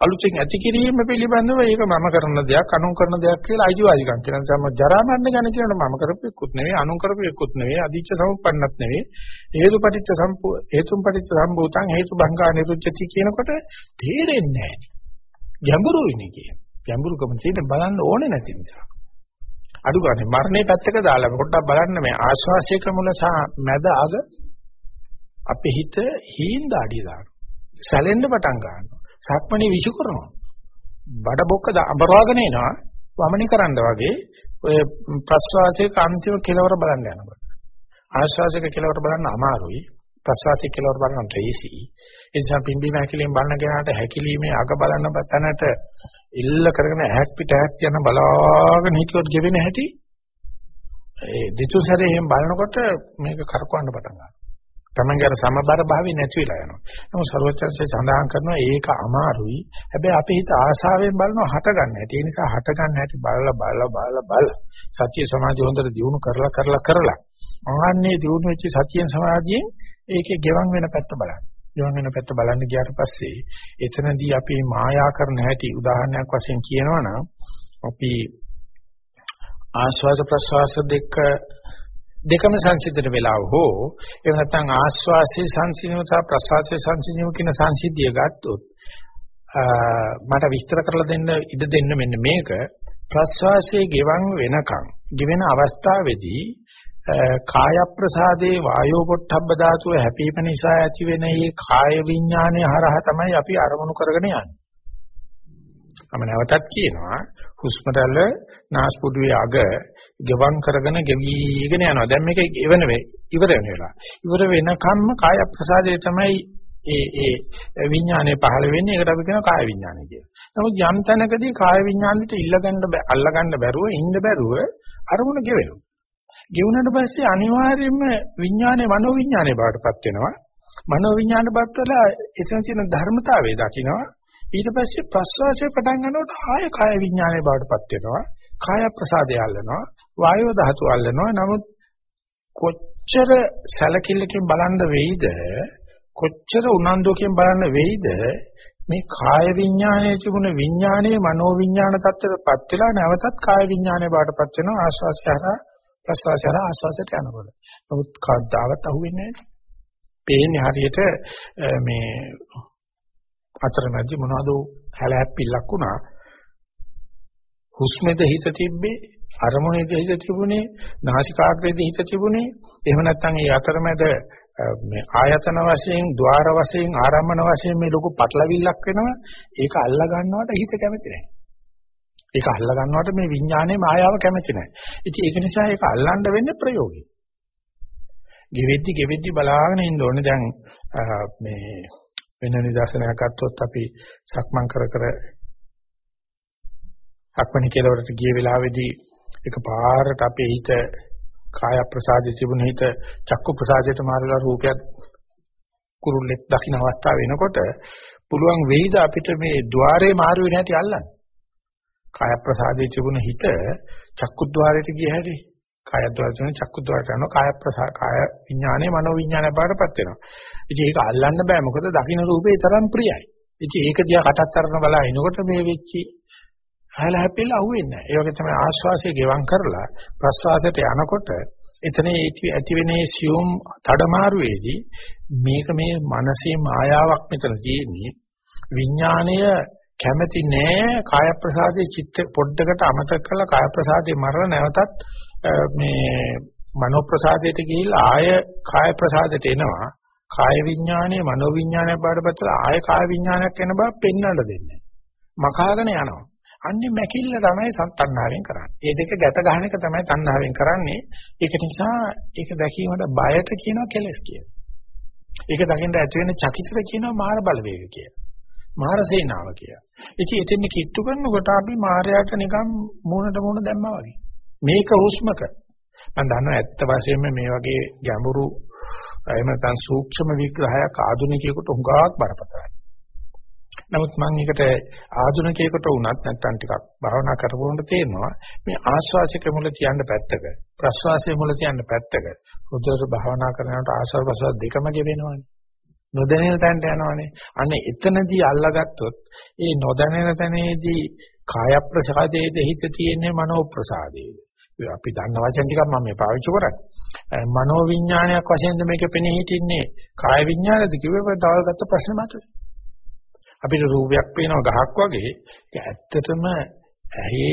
අලුතෙන් ඇති කිරීම පිළිබඳව ඒක මම කරන දෙයක් අනුන් කරන දෙයක් කියලා අයිතිවාසිකම් කියන තම ජරා මරණ ගැන කියන මම කරපු එක්කුත් නෙවෙයි අනුන් කරපු එක්කුත් නෙවෙයි අදිච්ච සමුප්පන්නත් නෙවෙයි හේතුපටිච්ච සම්පු හේතුපටිච්ච සම්භූතං හේතු බංගා නිරුච්චති කියනකොට තේරෙන්නේ නැහැ ගැඹුරුයි නේ කිය. ගැඹුරුකම තියෙන බලන්න ඕනේ නැති නිසා. අඩු ගන්න මරණය පැත්තක දාලා පොඩ්ඩක් බලන්න මේ ආශ්වාසයක මුල සහ මැද අග අපේ හිත හීන් දාඩිය දානවා. සැලෙන්න පටන් ගන්නවා. සක්මණේ විසු කරනවා. බඩ බොක්ක අඹරවාගෙන එනවා. වමනි කරන්න වගේ ඔය ප්‍රස්වාසයක අන්තිම කෙලවර බලන්න යනකොට. ආශ්වාසයක කෙලවර බලන්න අමාරුයි. ප්‍රස්වාසයක කෙලවර බලන්න ලේසි. ඒ නිසා පිම්බීම හැකිලිම බලන කෙනාට හැකිලීමේ අග බලන්න තැනට ඉල්ල කරගෙන ඇහක් පිට ඇහක් යන බලාගෙන හිටියොත් ගෙවෙන හැටි ඒ දෙතුන්සරේ එහෙම බලනකොට මේක කරකවන්න පටන් ගන්නවා. තමන්ගේ අර සමබර භාවය නැති වෙලා යනවා. නමුත් ਸਰවඥන්සේ සඳහන් කරනවා ඒක අමාරුයි. හැබැයි අපි හිත ආශාවෙන් බලනවා හට ගන්න හැටි. ඒ නිසා හට ගන්න හැටි බලලා බලලා බලලා බලලා සත්‍ය සමාධිය හොඳට දියුණු කරලා කරලා කරලා ආන්නේ දියුණු වෙච්ච සත්‍යයෙන් සමාධියෙන් ඒකේ ගෙවන් වෙන පැත්ත බලන්න. ගෙවන් වෙන පැත්ත බලන්න ගියාට පස්සේ එතනදී අපි මායා කරන හැටි උදාහරණයක් වශයෙන් කියනවනම් අපි ආශ්වාස ප්‍රශ්වාස දෙක දෙකම සංසිඳන වෙලාව හෝ එහෙම නැත්නම් ආශ්වාසයේ සංසිඳන සහ ප්‍රශ්වාසයේ සංසිඳන කියන සංසිද්ධිය ගත්තොත් මට විස්තර කරලා දෙන්න ඉඩ දෙන්න මෙන්න මේක ප්‍රශ්වාසයේ ගෙවන් වෙනකන් ගෙවෙන අවස්ථාවේදී කාය ප්‍රසාදේ වායෝ පොට්ටබ්බ ධාතුව හැපීම නිසා ඇති වෙන මේ කාය විඥානය හරහා තමයි අපි අරමුණු කරගෙන යන්නේ. මම නැවතත් කියනවා හුස්ම රැල්ල නාස්පුඩුවේ අග ගෙවම් කරගෙන ගෙවිගෙන යනවා. දැන් මේක ඉවන වේ ඉවර වෙන වෙලා. ඉවර වෙනකම්ම කාය ප්‍රසාදේ තමයි ඒ ඒ විඥානය පහළ වෙන්නේ. ඒකට අපි කියනවා කාය විඥානය කියලා. නමුත් යම් තැනකදී කාය විඥානෙට ඉල්ලගන්න අල්ලගන්න බැරුව ඉන්න බැරුව අරමුණ ගෙවෙනවා. ගෙවුනට පස්සේ අනිවාර්යයෙන්ම විඥානය මනෝ විඥානය බවටපත් වෙනවා. මනෝ විඥාන බත්වල එතන තියෙන ධර්මතාවය දකිනවා. ඊට පස්සේ ප්‍රස්වාසය පටන් ගන්නකොට ආය කාය විඥානයේ බවටපත් වෙනවා. කාය ප්‍රසාදය අල්ලනවා. වායෝ ධාතු අල්ලනවා. නමුත් කොච්චර සැලකිල්ලකින් බලන්න වෙයිද? කොච්චර උනන්දුවකින් බලන්න වෙයිද? මේ කාය විඥානයේ තිබුණ විඥානයේ මනෝ විඥාන தත්ත්වයටපත් වෙලා නැවතත් කාය විඥානයේ බාටපත් වෙනවා ආස්වාසය හරහා ප්‍රසවාසය හරහා ආස්වාසයට යනකොට. නමුත් කවදාවත් අහුවෙන්නේ නැහැ. පේන්නේ හරියට මේ අතරමැදි මොනවද හැලහැප්පිල්ලක් වුණා. හුස්මෙද හිත තිබ්බේ අරමුණේද හිත තිබුණේ නාසිකාග්‍රේද හිත තිබුණේ. එහෙම නැත්නම් ඒ අතරමැද මේ ආයතන වශයෙන් ద్వාර වශයෙන් ආරම්මන වශයෙන් මේ ලොකු පටලවිල්ලක් වෙනවා. ඒක අල්ලා ගන්නවට හිත කැමති නැහැ. ඒක අල්ලා ගන්නවට මේ විඥානයේ මායාව කැමති නැහැ. ඉතින් ඒක නිසා ඒක අල්ලන්න වෙන්නේ ප්‍රයෝගී ගෙවෙද්දි ගෙවෙද්දි බලාගෙන ඉන්න ඕනේ. දැන් මේ වෙන නිදර්ශනයක් ගත්තොත් අපි සක්මන් කර කර සක්මණ කෙලවරට ගිය වෙලාවේදී එකපාරට අපේ හිත කාය ප්‍රසාදයේ තිබුණ හිත චක්කු ප්‍රසාදයට මාරලා රූපයක් කුරුල්ලෙක් දකින්න අවස්ථාව වෙනකොට පුළුවන් වෙයිද අපිට මේ ద్వාරේ මාරු වෙන්නේ නැති අල්ලන්න? කාය ප්‍රසාදයේ තිබුණ හිත චක්කු ద్వාරයට ගිය හැටි කායද්්වාර කියන චක්කුද්්වාරට යනවා කාය ප්‍රසා කාය විඥානේ මනෝ විඥානය බාටපත් වෙනවා. ඉතින් ඒක අල්ලන්න බෑ මොකද දකින්න රූපේ තරම් ප්‍රියයි. ඉතින් ඒක දිහා කටත් අරන බලා එනකොට මේ වෙච්චි හැල හැපිලා අහුවෙන්නේ නැහැ. ඒ වගේ තමයි ආශ්වාසය ගෙවම් කරලා ප්‍රශ්වාසයට යනකොට එතන ඇති වෙනේ සියුම් තඩමාරුවේදී මේක මේ මනසේ මායාවක් මෙතන තියෙන්නේ විඥාණය කැමැති නෑ කාය ප්‍රසාදයේ චිත්ත පොඩ්ඩකට අමතක කරලා කාය ප්‍රසාදේ මරලා නැවතත් මේ මනෝ ප්‍රසාදයට ගිහිල්ලා ආය කාය ප්‍රසාදයට එනවා. කාය විඥානයේ මනෝ විඥානය බාටපත්ලා ආය කාය විඥානයක් වෙන බව පෙන්වන්න දෙන්නේ. මකාගෙන යනවා. අන්නේ මැකිල්ල තමයි සත්ත්ණාවෙන් කරන්නේ. ඒ දෙක ගැට ගන්න එක තමයි තණ්හාවෙන් කරන්නේ. ඒක නිසා ඒක දැකීමට බයට කියනවා කෙලස් කියලා. ඒක දකින්න ඇති වෙන චකිතට කියනවා මාර බලවේග කියලා. මාර සේනාව කියලා. ඉතින් එතෙන් කිට්ටු කරනකොට අපි මාරයාට නිකන් මූණට මූණ දැම්මා වගේ. මේක හුස්මක මම දන්නවා ඇත්ත වශයෙන්ම මේ වගේ ගැඹුරු එහෙම නැත්නම් සූක්ෂම විග්‍රහයක් ආධුනිකයෙකුට හුඟක් බරපතලයි. නමුත් මම ඒකට ආධුනිකයෙකුට වුණත් නැත්නම් ටිකක් භාවනා කරපුවොත් තේරෙනවා මේ ආස්වාසික මුල තියන්න පැත්තක ප්‍රස්වාසයේ මුල තියන්න පැත්තක හොඳට භාවනා කරනකොට ආස්වාද ප්‍රස්වාස දෙකම ගෙවෙනවානේ. නොදැනෙන තැනට යනවානේ. අන්න එතනදී අල්ලාගත්තොත් ඒ නොදැනෙන තැනේදී කාය ප්‍රසාදයේද හිත තියෙන්නේ මනෝ ප්‍රසාදයේද. අපි දන්න වචන ටිකක් මම මේ පාවිච්චි කරන්නේ. මනෝ විඥානයක් වශයෙන්ද මේක පෙනී හිටින්නේ කාය විඥානද කිව්වේ තවගත්ත ප්‍රශ්න මතුවේ. අපිට රූපයක් පේනවා ගහක් වගේ ඒක ඇත්තටම ඇහි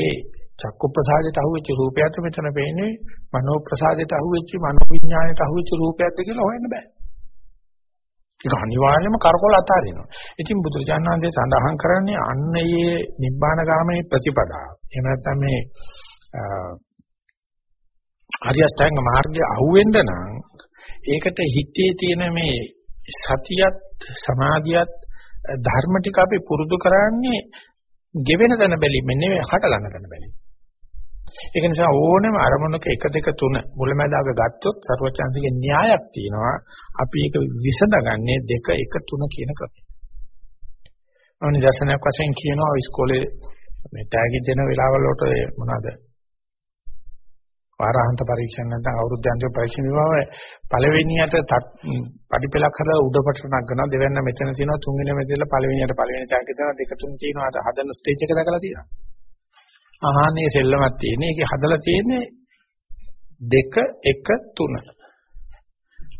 චක්කු ප්‍රසාදයට අහුවෙච්ච රූපයත් මෙතන පේන්නේ මනෝ ප්‍රසාදයට අහුවෙච්ච මනෝ විඥානයට අහුවෙච්ච රූපයක්ද කියලා හොයන්න බෑ. ඒක අනිවාර්යයෙන්ම කරකොල අතාරිනවා. ඉතින් බුදුරජාණන් වහන්සේ සඳහන් කරන්නේ අන්න ඒ නිබ්බාන ගාමී ප්‍රතිපදාව. එහෙම නැත්නම් මේ ආර්ය අෂ්ටාංග මාර්ගය අහුවෙන්න නම් ඒකට හිතේ තියෙන මේ සතියත් සමාධියත් ධර්ම ටික අපි පුරුදු කරන්නේ ගෙවෙන තැන බැලිමෙන් නෙවෙයි හට ගන්න තැන බැලිමෙන්. ඒක නිසා ඕනෙම අරමුණක 1 2 3 මුලැමැදාග ගත්තොත් ਸਰවචන්සිකේ න්‍යායක් තියෙනවා. අපි ඒක විසඳගන්නේ 2 1 3 කියන ක්‍රමය. අනිත් දර්ශනයක් වශයෙන් කියනවා ඉස්කෝලේ මේ තෑගි දෙන වෙලාවල වලට මොනවාද? වාරාන්ත පරීක්ෂණ නැත්නම් අවුරුද්දාන්තිම පරීක්ෂණ විභාගය පළවෙනියට පඩිපෙලක් හදලා උඩ පටලක් ගන්නවා දෙවෙනි මෙතන තියෙනවා තුන්වෙනි මෙතන පළවෙනියට පළවෙනි තෑගි දෙනවා දෙක තුන තියෙනවා හදන ස්ටේජ් එක දැකලා තියෙනවා. ආහනේ සෙල්ලමක් තියෙන්නේ. ඒකේ හදලා තියෙන්නේ දෙක එක තුන.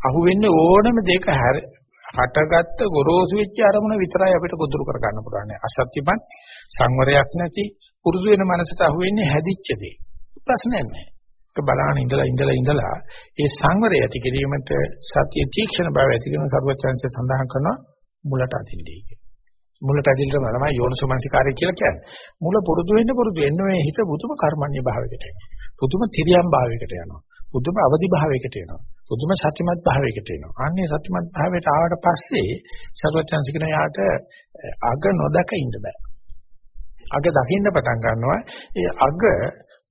අහුවෙන්නේ ඕනම දෙක හැර හටගත්ත ගොරෝසු වෙච්ච අරමුණ විතරයි අපිට ගොදුරු කර ගන්න පුළුවන්. අසත්‍යමත් සංවරයක් නැති පුරුදු වෙන මනසට අහුවෙන්නේ හැදිච්ච දේ. ප්‍රශ්නයක් නැහැ. ඒක බලාන ඉඳලා ඉඳලා ඉඳලා ඒ සංවරය ඇති කිරීමට සත්‍ය තීක්ෂණ බව ඇති කරන සර්වචන්සය සඳහන් කරනවා මුලට අදින්නේ කියලා. මුලට ඇදින්නම තමයි යෝනිසෝමනසිකාරය කියලා කියන්නේ. මුල පුරුදු වෙන්න පුරුදු වෙන්න මේ හිත බුදුම කර්මන්නේ භාවයකට එනවා. පුදුම තිරියම් භාවයකට යනවා. පුදුම අවදි භාවයකට එනවා. පුදුම සත්‍යමත් භාවයකට එනවා. අන්නේ සත්‍යමත් භාවයට ආවට පස්සේ සර්වඥාන්සිකන යාට අග නොදක ඉන්න බෑ. අග දකින්න පටන් ගන්නවා. ඒ අග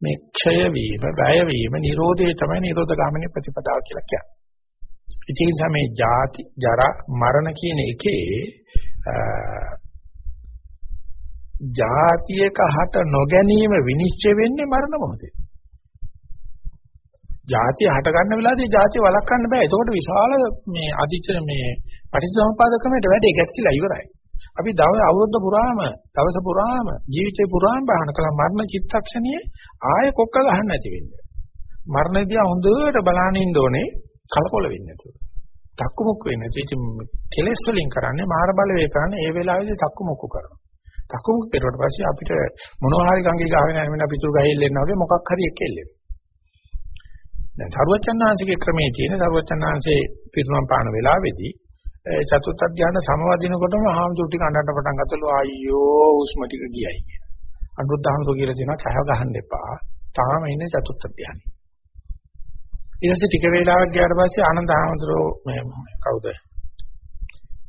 මේ ක්ෂය වීම, වැය වීම, නිරෝධය තමයි නිරෝධ ගාමිනී ප්‍රතිපදාව කියලා කියන්නේ. ඉතින් මේ ජාති, ජරා, මරණ කියන එකේ ජාතියක හට නොගැනීම විනිශ්චය වෙන්නේ මරණ මොහොතේ. ජාතිය හට ගන්න වෙලාවදී ජාතිය වළක්වන්න බෑ. එතකොට විශාල මේ අධිච මේ පටිච්චසමුපාද ක්‍රමයට වැඩේ ගැක්සිලා ඉවරයි. අපි දවස් අවුරුද්ද පුරාම, දවස පුරාම, ජීවිතේ පුරාම බහන කළ මරණ චිත්තක්ෂණියේ ආයෙ කොක්ක ගහන්න නැති වෙන්නේ. මරණදී හොඳට බලන්න ඉන්න ඕනේ කලකොල වෙන්නේ නැතුව. තක්කමුක්ක වෙන්නේ නැති. ඉතින් කෙලෙස් වලින් කරන්නේ මාර බලවේ කරන්නේ ඒ වෙලාවේදී තක්කමුක්ක කරනවා. තක්කමුක්ක කරුවට පස්සේ අපිට මොනවා හරි ගංගේ ගහගෙන යන පිටුරු ගහෙල්ලෙන්න වගේ මොකක් හරි එකෙල්ලෙන්න. දැන් සරුවචනාංශිකේ ක්‍රමයේ තියෙන සරුවචනාංශේ පිරුණම් පාන වෙලාවේදී චතුත්ථ ධානය සමවදිනකොටම ආහම්දුරු ටික අඬන්න පටන් ගත්තලු අයියෝ හුස්ම ටික ගියයි කියන. අනුරුද්ධහමතු කියලා තියෙනවා කහ ගහන්න එපා. තාම ඉන්නේ චතුත්ථ ධානය. ඊට පස්සේ ටික වේලාවක් ගියාට පස්සේ ආනන්ද ආමඳුරෝ මේ කවුද?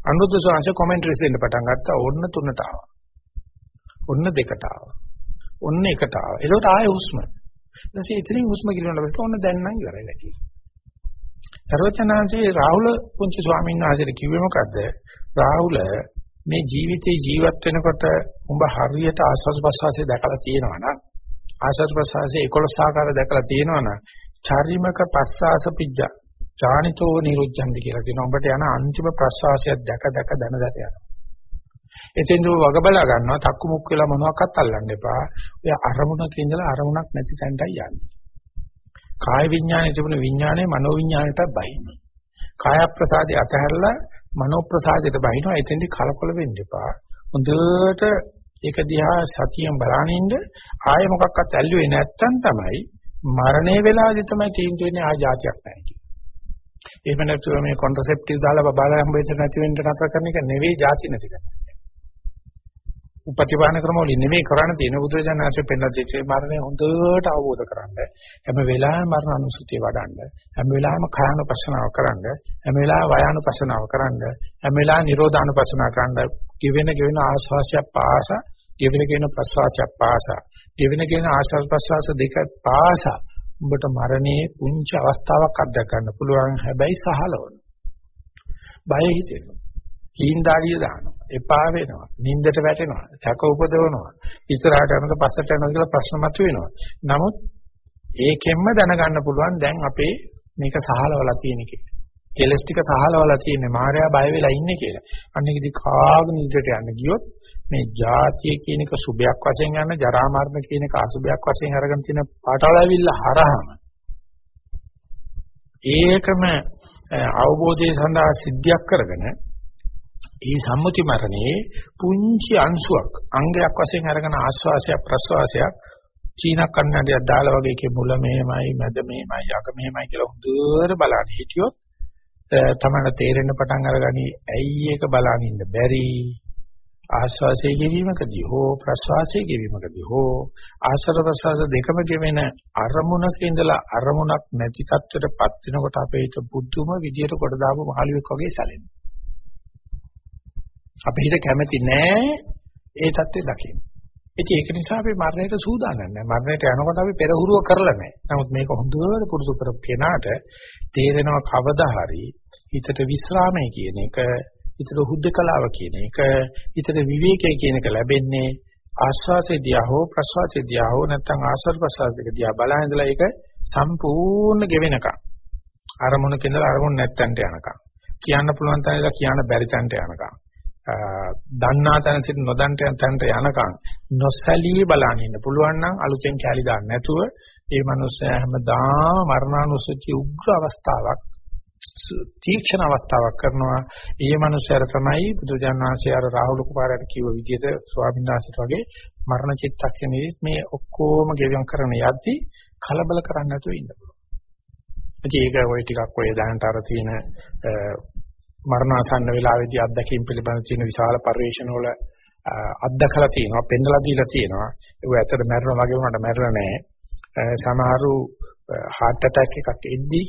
අනුරුද්ධ ස්වාමීන් කොමෙන්ටරිස් දෙන්න පටන් ගත්තා. ඕන්න තුනට ආවා. ඔන්න දෙකට ආවා. ඔන්න එකට ආවා. ඒකට ආයේ හුස්ම. ඊට පස්සේ ඉතින් හුස්ම ගිලවන්න බෑ. ඔන්න දැන් නම් ඉවරයි නැති. සර්වචනාංශේ රාහුල පුංචි ස්වාමීන් වහන්සේට කිව්වේ මොකද්ද? රාහුල මේ ජීවිතේ ජීවත් වෙනකොට උඹ හරියට ආස්වාද ප්‍රසවාසය දැකලා තියෙනවා නම් ආස්වාද ප්‍රසවාසයේ 11 ආකාර දැකලා තියෙනවා නම් චාරිමක පස්සාස පිජ්ජ ඡානිතෝ නිරුද්ධන්ති කියලා තියෙනවා. උඹට යන අන්තිම ප්‍රසවාසයක් දැක දැක දන දත යනවා. එතෙන් දුව වග බලා ගන්නවා තක්කු මුක් වෙලා මොනවාක්වත් අල්ලන්න එපා. ඔය අරමුණක ඉඳලා අරමුණක් නැති තැනටයි යන්නේ. කාය විඥානයේ තිබුණ විඥානය මනෝ විඥානයට බහින්න. කාය ප්‍රසාදේ අතහැරලා මනෝ ප්‍රසාදයට බහිනවා. එතෙන්දි කලකොල වෙන්න එපා. හොඳට ඒක දිහා සතියෙන් බලනින්න ආයෙ මොකක්වත් ඇල්ලුවේ නැත්තම් තමයි මරණේ වෙලාවදී තමයි තීන්දුව වෙන්නේ ආ જાතියක් නැහැ කියන්නේ. එහෙම නැතුව මේ කොන්ට්‍රසෙප්ටිව් දාලා බබාලා හම්බෙන්න නැති වෙන්න නතර කරන එක නෙවෙයි જાති නැති කරන්නේ. උපතිවාන ක්‍රම වලින් නෙමෙයි කරණ තියෙන බුදුරජාණන්සේ පෙන්නන දෙයේ මරණය හොඳට අවබෝධ කරගන්න. හැම වෙලාවෙම මරණ අනුසුතිය වඩන්න. හැම වෙලාවෙම කායනුපස්සනාව කරන්න. හැම වෙලාවෙම වයානුපස්සනාව කරන්න. හැම වෙලාවෙම නිරෝධානුපස්සනාව කරන්න. කිවෙන කිවෙන ආස්වාසිය පාස, කිවෙන කිවෙන ප්‍රස්වාසය පාස, කිවෙන කිවෙන ආස්වාස් ප්‍රස්වාස දෙක පාස. උඹට මරණයේ පුංචි අවස්ථාවක් අත්දැක ගන්න පුළුවන්. හැබැයි සහලවන. බය හිතෙනවා. කීන්දාරිය දානවා. එපා වෙනවා. නින්දට වැටෙනවා. සැක උපදවනවා. ඉස්සරහට යනද පස්සට යනද කියලා ප්‍රශ්න මතුවෙනවා. නමුත් ඒකෙන්ම දැනගන්න පුළුවන් දැන් අපේ මේක සහලවලා තියෙන කියලා. කෙලස් ටික සහලවලා තියෙන්නේ මායя බය වෙලා ඉන්නේ කියලා. අන්න ඒකදී කාගෙන ඉදිරියට යන්න ගියොත් මේ ජාතිය කියන එක සුභයක් වශයෙන් ගන්න ජරා මරණ කියන එක අසුභයක් වශයෙන් අරගෙන තියෙන පාටවලවිල්ල හරහම ඒකම අවබෝධය සඳහා සිද්ධියක් කරගෙන ඒ සම්මුති මරණේ පුංචි අංශුවක් අංගයක් වශයෙන් අරගෙන ආස්වාසයක් ප්‍රස්වාසයක් චීන කන්නඩියක් දාලා වගේ කේ මුල මෙහෙමයි මැද මෙහෙමයි අග මෙහෙමයි කියලා හොඳට බලන්න හිටියොත් තමයි තේරෙන්න පටන් අරගනි ඇයි ඒක බලන් ඉන්න බැරි? ආස්වාසයේ ගෙවීමකදී හෝ ප්‍රස්වාසයේ ගෙවීමකදී හෝ ආසර ප්‍රසාර දෙකම ගෙවෙන අරමුණක ඉඳලා අරමුණක් නැති තත්ත්වයටපත් වෙනකොට අපේ හිත බුද්ධම විදියට කොට දාපු මහලුවෙක් වගේ සැලෙනවා. අපේ හිත කැමති නෑ ඒ தත්ත්වය දකින්න. ඉතින් ඒක නිසා අපි මරණයට සූදානම් නැහැ. මරණයට යනකොට අපි පෙරහුරුව කරලා නැහැ. නමුත් මේක හොඳට පුරුදු කරපු කෙනාට තේරෙනවා කවදා හරි හිතට විස්රාමය කියන එක, හිතට හුද්දකලාව කියන එක, හිතට විවේකය කියන එක ලැබෙන්නේ ආස්වාසේ දිහා හෝ ප්‍රසවාසේ දිහා හෝ නැත්නම් ආස්වාද ප්‍රසවාසයක දිහා බලන ඉඳලා ඒක සම්පූර්ණ ගෙවෙනකම්. අරමුණක ඉඳලා අරමුණ නැත්තන්ට යනකම්. කියන්න පුළුවන් තැනලා කියන්න බැරි තැනට යනකම්. දන්නා තැන සිට නොදන්ට තැනට යනකම් නොසැලී බලන්න ඉන්න. පුළුවන් නම් අලුතෙන් කැලි දාන්න. නැතුව ඒ මනුස්සයා හැමදාම මරණානුසුචි උග්‍ර අවස්ථාවක් තීක්ෂණ අවස්ථාවක් කරනවා. ඒ මනුස්සයාට තමයි බුදුජානක වහන්සේ අර රාහුල කුමාරයාට කිව්ව විදිහට ස්වාමීන් වහන්සේට වගේ මරණ චිත්තක්ෂණෙදි මේ ඔක්කොම ගෙවම් කරන යද්දි කලබල කරන්නේ නැතුව ඉන්න පුළුවන්. ඒක ඔය ටිකක් ඔය දැනට අර තියෙන මරණාසන්න වෙලාවේදී අත්දැකීම් පිළිබඳ තියෙන විශාල පරිශ්‍රණ වල අත්දකලා තියෙනවා පෙන්නලා දීලා තියෙනවා. ඒක ඇත්තට මැරෙනවා වගේ වුණාට මැරෙලා නැහැ. සමහරු heart attack එකක් එද්දී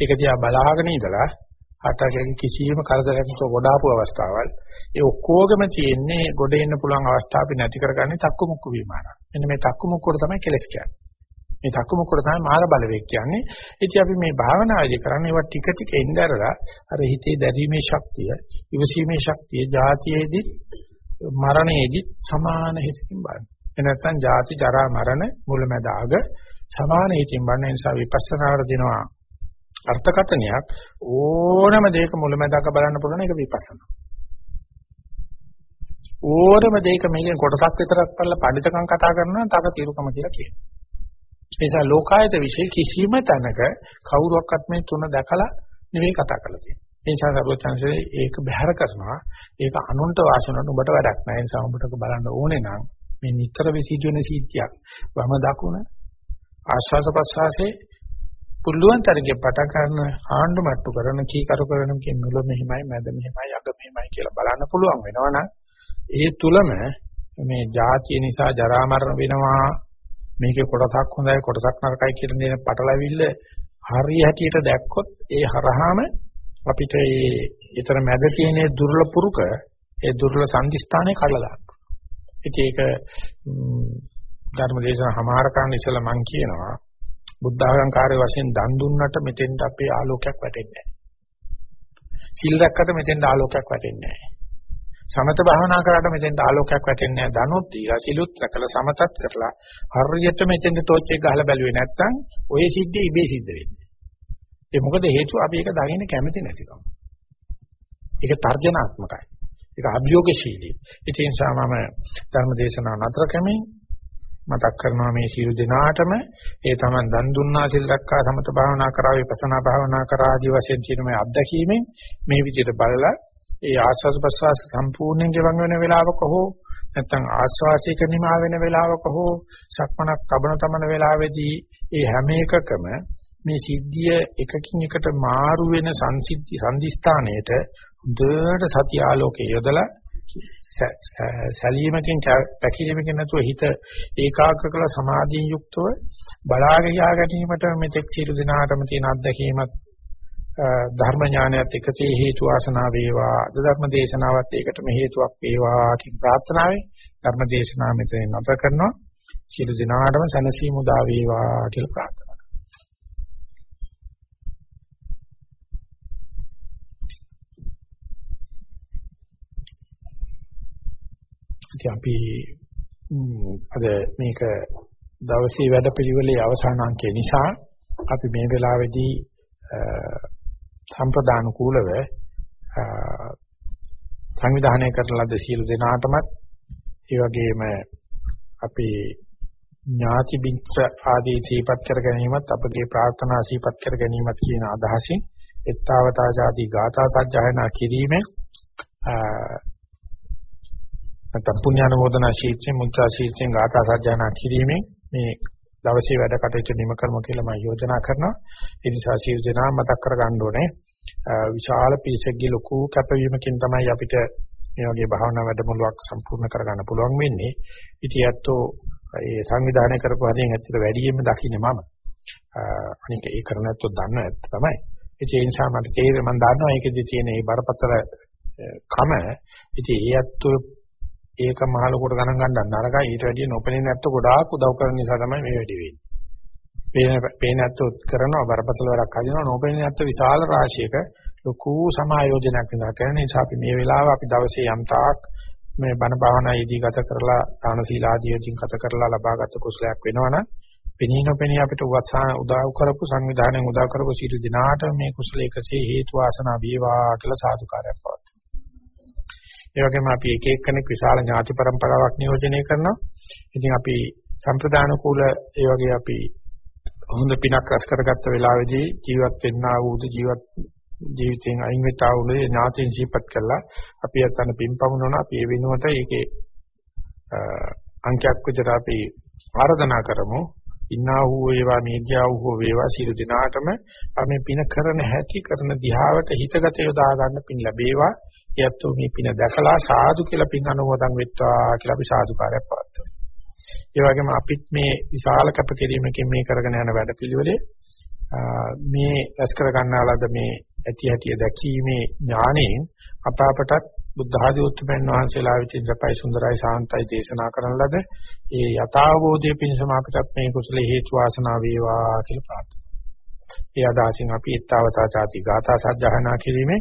ඒක දිහා බලාගෙන ඉඳලා heart attack එකකින් කිසියම් කරදරයක් නැතුව ගොඩාපු අවස්ථාවල් ඒ ඔක්කොගම තියෙන්නේ ගොඩ එන්න පුළුවන් අවස්ථා අපි නැති කරගන්නේ තක්කු මුක්කු විමාන මෙන්න මේ තක්කු මුක්කුවට තමයි කෙලස් කියන්නේ. මේ තක්කු මුක්කුවට තමයි මාර බලවේග කියන්නේ ඉතින් අපි මේ භාවනාවේදී කරන්නේ ඒවා ටික ටික එnderලා අර හිතේ දැරීමේ ශක්තිය ඉවසීමේ ශක්තිය જાතියේදී මරණයේදී සමාන හිතකින් බලන්න එනත්තම් ජාති ජරා මරණ මුලමැද අග සමාන හිතින් බලන නිසා විපස්සනාවට දෙනවා අර්ථකථනයක් ඕනම දෙයක මුලමැදක බලන්න පුළුවන් එක විපස්සනා. ඕනම දෙයක මේකෙන් කොටසක් විතරක් බලලා පඬිතකම් කතා කරනවා තක తీරුකම කියලා කියනවා. නිසා ලෝකායත વિશે කිසිම තැනක කවුරුවක්වත් මේ තුන දැකලා නෙවෙයි කතා කරලා තියෙන්නේ. ඒ නිසා සර්වචන්සේ ඒක බැහැර කරනවා. ඒක අනුන්ට වාසනට උඹට වැඩක් නැහැ. ඒ නිසා උඹට බලන්න ඕනේ නම් මේ නිතර විසිදුවන සීත්‍යයක් වම දකුණ ආශ්වාස ප්‍රශ්වාසයේ පුළුවන් තරගේ පට කරන ආණ්ඩු මට්ටු කරන කීකරු කරන කියන මුල මෙහිමයි මැද මෙහිමයි අග මෙහිමයි කියලා බලන්න පුළුවන් වෙනවනම් ඒ තුලම මේ ජාතිය නිසා ජරා මරණ වෙනවා මේකේ කොටසක් හොඳයි කොටසක් නරකයි කියන දේ පටලවිල්ල හරිය හැටියට දැක්කොත් ඒ හරහාම අපිට ඒ ඊතර මැද තියෙන දුර්ල පුරුක ඒ දුර්ල සංදිස්ථානේ කඩලා දාන්න. ඒක ධර්මදේශන හමාර කරන්න ඉස්සලා මම කියනවා බුද්ධාගංකාරය වශයෙන් දන් දුන්නට මෙතෙන්ට අපේ ආලෝකයක් වැටෙන්නේ නැහැ. සිල් දැක්කට මෙතෙන්ට ආලෝකයක් වැටෙන්නේ නැහැ. සමත භාවනා කරාට මෙතෙන්ට ආලෝකයක් වැටෙන්නේ නැහැ. දනොත් දීලා සිලුත් රැකලා සමතත් කරලා හරියට මෙතෙන්ට ටෝච් එක ගහලා බැලුවේ නැත්නම් ඔය සිද්ධිය ඉබේ සිද්ධ වෙන්නේ. ඒ මොකද හේතුව අපි ඒක දකින්න කැමති නැතිකම. ඒක තර්ජනාත්මකයි. ඒක අභියෝගශීලී. ඒ නිසා මම ධර්ම දේශනාව නතර කැමෙන් මතක් කරනවා මේ සියලු දෙනාටම ඒ තමන් දන් දුන්නා සිල් රැක්කා සමත භාවනා කරා විපස්සනා භාවනා කරා ආදී වශයෙන් තියෙන මේ අත්දැකීමෙන් මේ විදිහට බලලා ඒ ආස්වාද ප්‍රසවාස සම්පූර්ණයෙන් ගෙවන් වෙන වෙලාවක හෝ නැත්නම් ආස්වාසික නිමා වෙන වෙලාවක හෝ සක්මනක් කබන තමන වෙලාවේදී ඒ හැම එකකම මේ සිද්ධිය එකකින් එකට මාරු වෙන සංසිද්ධි සංදිස්ථානයේට හොඳට සති ආලෝකයේ යොදලා සැලීමකින් පැකිලීමකින් නැතුව හිත ඒකාග්‍ර කළ සමාධියෙන් යුක්තව බලාගෙන යා ගැනීමට මෙතෙක් සියලු දිනාටම තියෙන අත්දැකීමත් ධර්ම ඥානයත් එකසේ හේතු වාසනා වේවා. ධර්ම දේශනාවත් ඒකටම හේතුවක් වේවා කියන ප්‍රාර්ථනාවෙන් ධර්ම දේශනාව මෙතන නැවත කරනවා. සියලු දිනාටම සනසීමු දා වේවා කියලා ප්‍රාර්ථනා ඉතින් අපි අද මේක දවසේ වැඩපිළිවෙලේ අවසාන අංකය නිසා අපි මේ වෙලාවේදී සම්ප්‍රදාන කූලව සංවිධානය කරන ලද සියලු දෙනාටමත් ඒ වගේම අපි ඥාති බින්ච ආදී සීපත් කර ගැනීමත් අපගේ ප්‍රාර්ථනා සීපත් කර ගැනීමත් කියන අදහසින් එත්තාවතා ආදී ගාථා සජ්ජායනා කිරීමෙන් නැත්නම් පුණ්‍යානුමෝදනා ශීර්ෂයෙන් මුචා ශීර්ෂයෙන් ගාථා සජ්ජානා කිරීමෙන් මේ දවසේ වැඩ කටයුතු නිම කරමු කියලා මම යෝජනා කරනවා. ඒ නිසා සියලු දෙනා මතක් කරගන්න ඕනේ. විශාල පිරිසකගේ ලොකු කැපවීමකින් තමයි අපිට මේ වගේ භාවනා වැඩමුළුවක් සම්පූර්ණ කරගන්න පුළුවන් වෙන්නේ. ඉතින් ඇත්තෝ ඒ සංවිධානය කරපු හරියෙන් ඇත්තට වැඩියෙන්ම දකින්නේ මම. අනික ඒ කරන ඇත්තෝ දන්න ඇත්ත තමයි. ඒ නිසා මට තේරෙන්නේ මම දන්නවා ඒකෙදි තියෙන මේ බරපතල කම. ඉතින් ඒ ඇත්තෝ ඒක මහ ලොකුට ගණන් ගන්න නරකයි ඊට වැඩිය නොපෙනෙන නැත්ත ගොඩාක් උදව් කරන නිසා තමයි මේ වැඩි වෙන්නේ. පේන පේන නැත්ත කරනවා බරපතල වැඩක් හදිනවා නොපෙනෙන නැත්ත විශාල රාශියක ලොකු සමායෝජනයක් විඳා කරන නිසා අපි මේ වෙලාව අපි දවසේ යම් තාක් මේ බණ භාවනා යෙදී ගත කරලා දාන සීල ආදී වලින් ගත කරලා ලබාගත් කුසලයක් වෙනවනම් පෙනී නොපෙනී අපිට උදව් කරපු සංවිධානයෙන් උදව් කරපු සියලු දෙනාට මේ කුසල එකසේ හේතු වාසනා වේවා කියලා සාදුකාරයක් පවතුන. ඒ වගේම අපි එක එක්කෙනෙක් විශාල ඥාති પરම්පරාවක් නියෝජනය කරනවා. ඉතින් අපි සම්ප්‍රදාන කුල ඒ වගේ අපි හොඳ පිනක් රැස් කරගත්ත වෙලාවේදී ජීවත් වෙන්නා වූද ජීවත් ජීවිතෙන් අයින් වෙතා වුණේ ඥාතීන් සිහිපත් කළා. අපි අතන පින්පමුණන අපි ඒ වෙනුවට ඒකේ අංකයක් විතර අපි ආරාධනා කරමු. ඉන්නා වූ වේවා මේජා වූ වේවා සියලු දිනාටම. අපි පින කරන හැටි කරන දිහාවට හිතගත යොදා ගන්න පින් ලැබේවා. එයත් මේ පින දැකලා සාදු කියලා පින් අනුමෝදන් වෙත්වා කියලා අපි සාදුකාරයක් පවත්වනවා ඒ වගේම අපිත් මේ විශාල කැපකිරීමකින් මේ කරගෙන යන වැඩපිළිවෙලේ මේ රැස් කර ගන්නාලද මේ ඇති ඇති දැකීමේ ඥාණයෙන් අප අපටත් බුද්ධ ආදී උතුම්යන් වහන්සේලා විසින් සපයි සුන්දරයි සාන්තයි දේශනා කරන ලද ඒ යථාභෝධයේ පිණසම අපටත් මේ කුසල හේතු වාසනා වේවා කියලා ප්‍රාර්ථනා. ඒ අදහසින් අපි ඊත්තාවතා ചാති ගාථා සජ්ජහනා කිරීමේ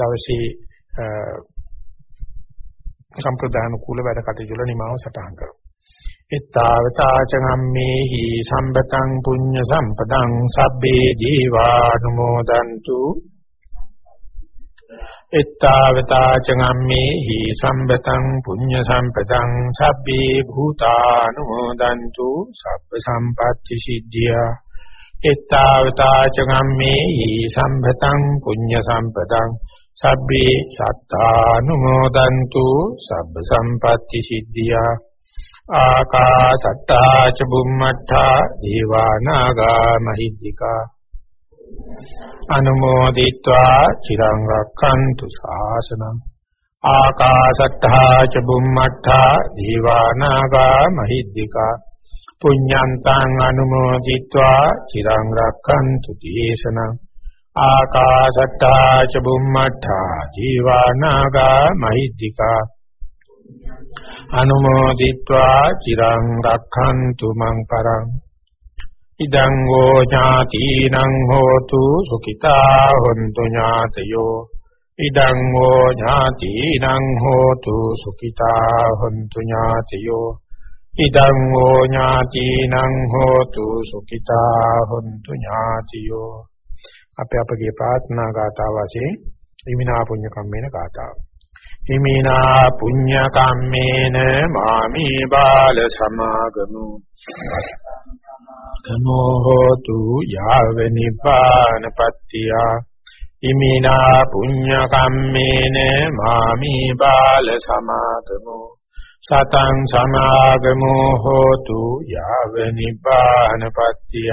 දවසේ සම්ප්‍රදාන කුල වැඩ කටයුතු නිමාව සටහන් කරමු. එත්තාවතාච ගම්මේහි සම්පතං පුඤ්ඤ සම්පතං සබ්බේ ජීවානුමෝදන්තු. එත්තාවතාච ගම්මේහි සම්පතං පුඤ්ඤ සම්පතං සබ්බේ භූතානුමෝදන්තු. සබ්බ සම්පatti සිද්ධියා. එත්තාවතාච ගම්මේහි සම්පතං පුඤ්ඤ සම්පතං සබ්බේ සත්තානුමෝදන්තු සබ්බ සම්පත්‍ති සිද්ධියා. ආකාසට්ටා ච බුම්මට්ටා දීවානාගා මහිද්దికා. අනුමෝදිත්වා චිරං රක්ඛන්තු ශාසනං ආකාසට්ටා ච බුම්මට්ටා දීවානාගා මහිද්దికා. පුඤ්ඤන්තං අනුමෝදිත්වා චිරං රක්ඛන්තු දේශනං. ආකාසට්ටා ච බුම්මට්ටා ජීවානාගා මහිද්దికා අනුමෝදිත්වා චිරං රක්ඛන්තු මං පරං ඉදං ෝ ඥාතිනං හෝතු සුඛිතා හොන්තු ඥාතයෝ ඉදං ෝ ඥාතිනං හෝතු සුඛිතා හොන්තු ඥාතයෝ ඉදං ෝ ඥාතිනං හෝතු සුඛිතා හොන්තු ඥාතියෝ අපේ අපගේ ප්‍රාර්ථනා ගාථා වශයෙන් ඉමිනා පුඤ්ඤ කම්මේන ගාථාව. හිමිනා පුඤ්ඤ කම්මේන මාමි බාල සමාගමු. කමෝ හෝතු යාව නිපානපත්තිය හිමිනා පුඤ්ඤ කම්මේන මාමි බාල සමාගමු. සතං සමාගමු හෝතු යාව නිපානපත්තිය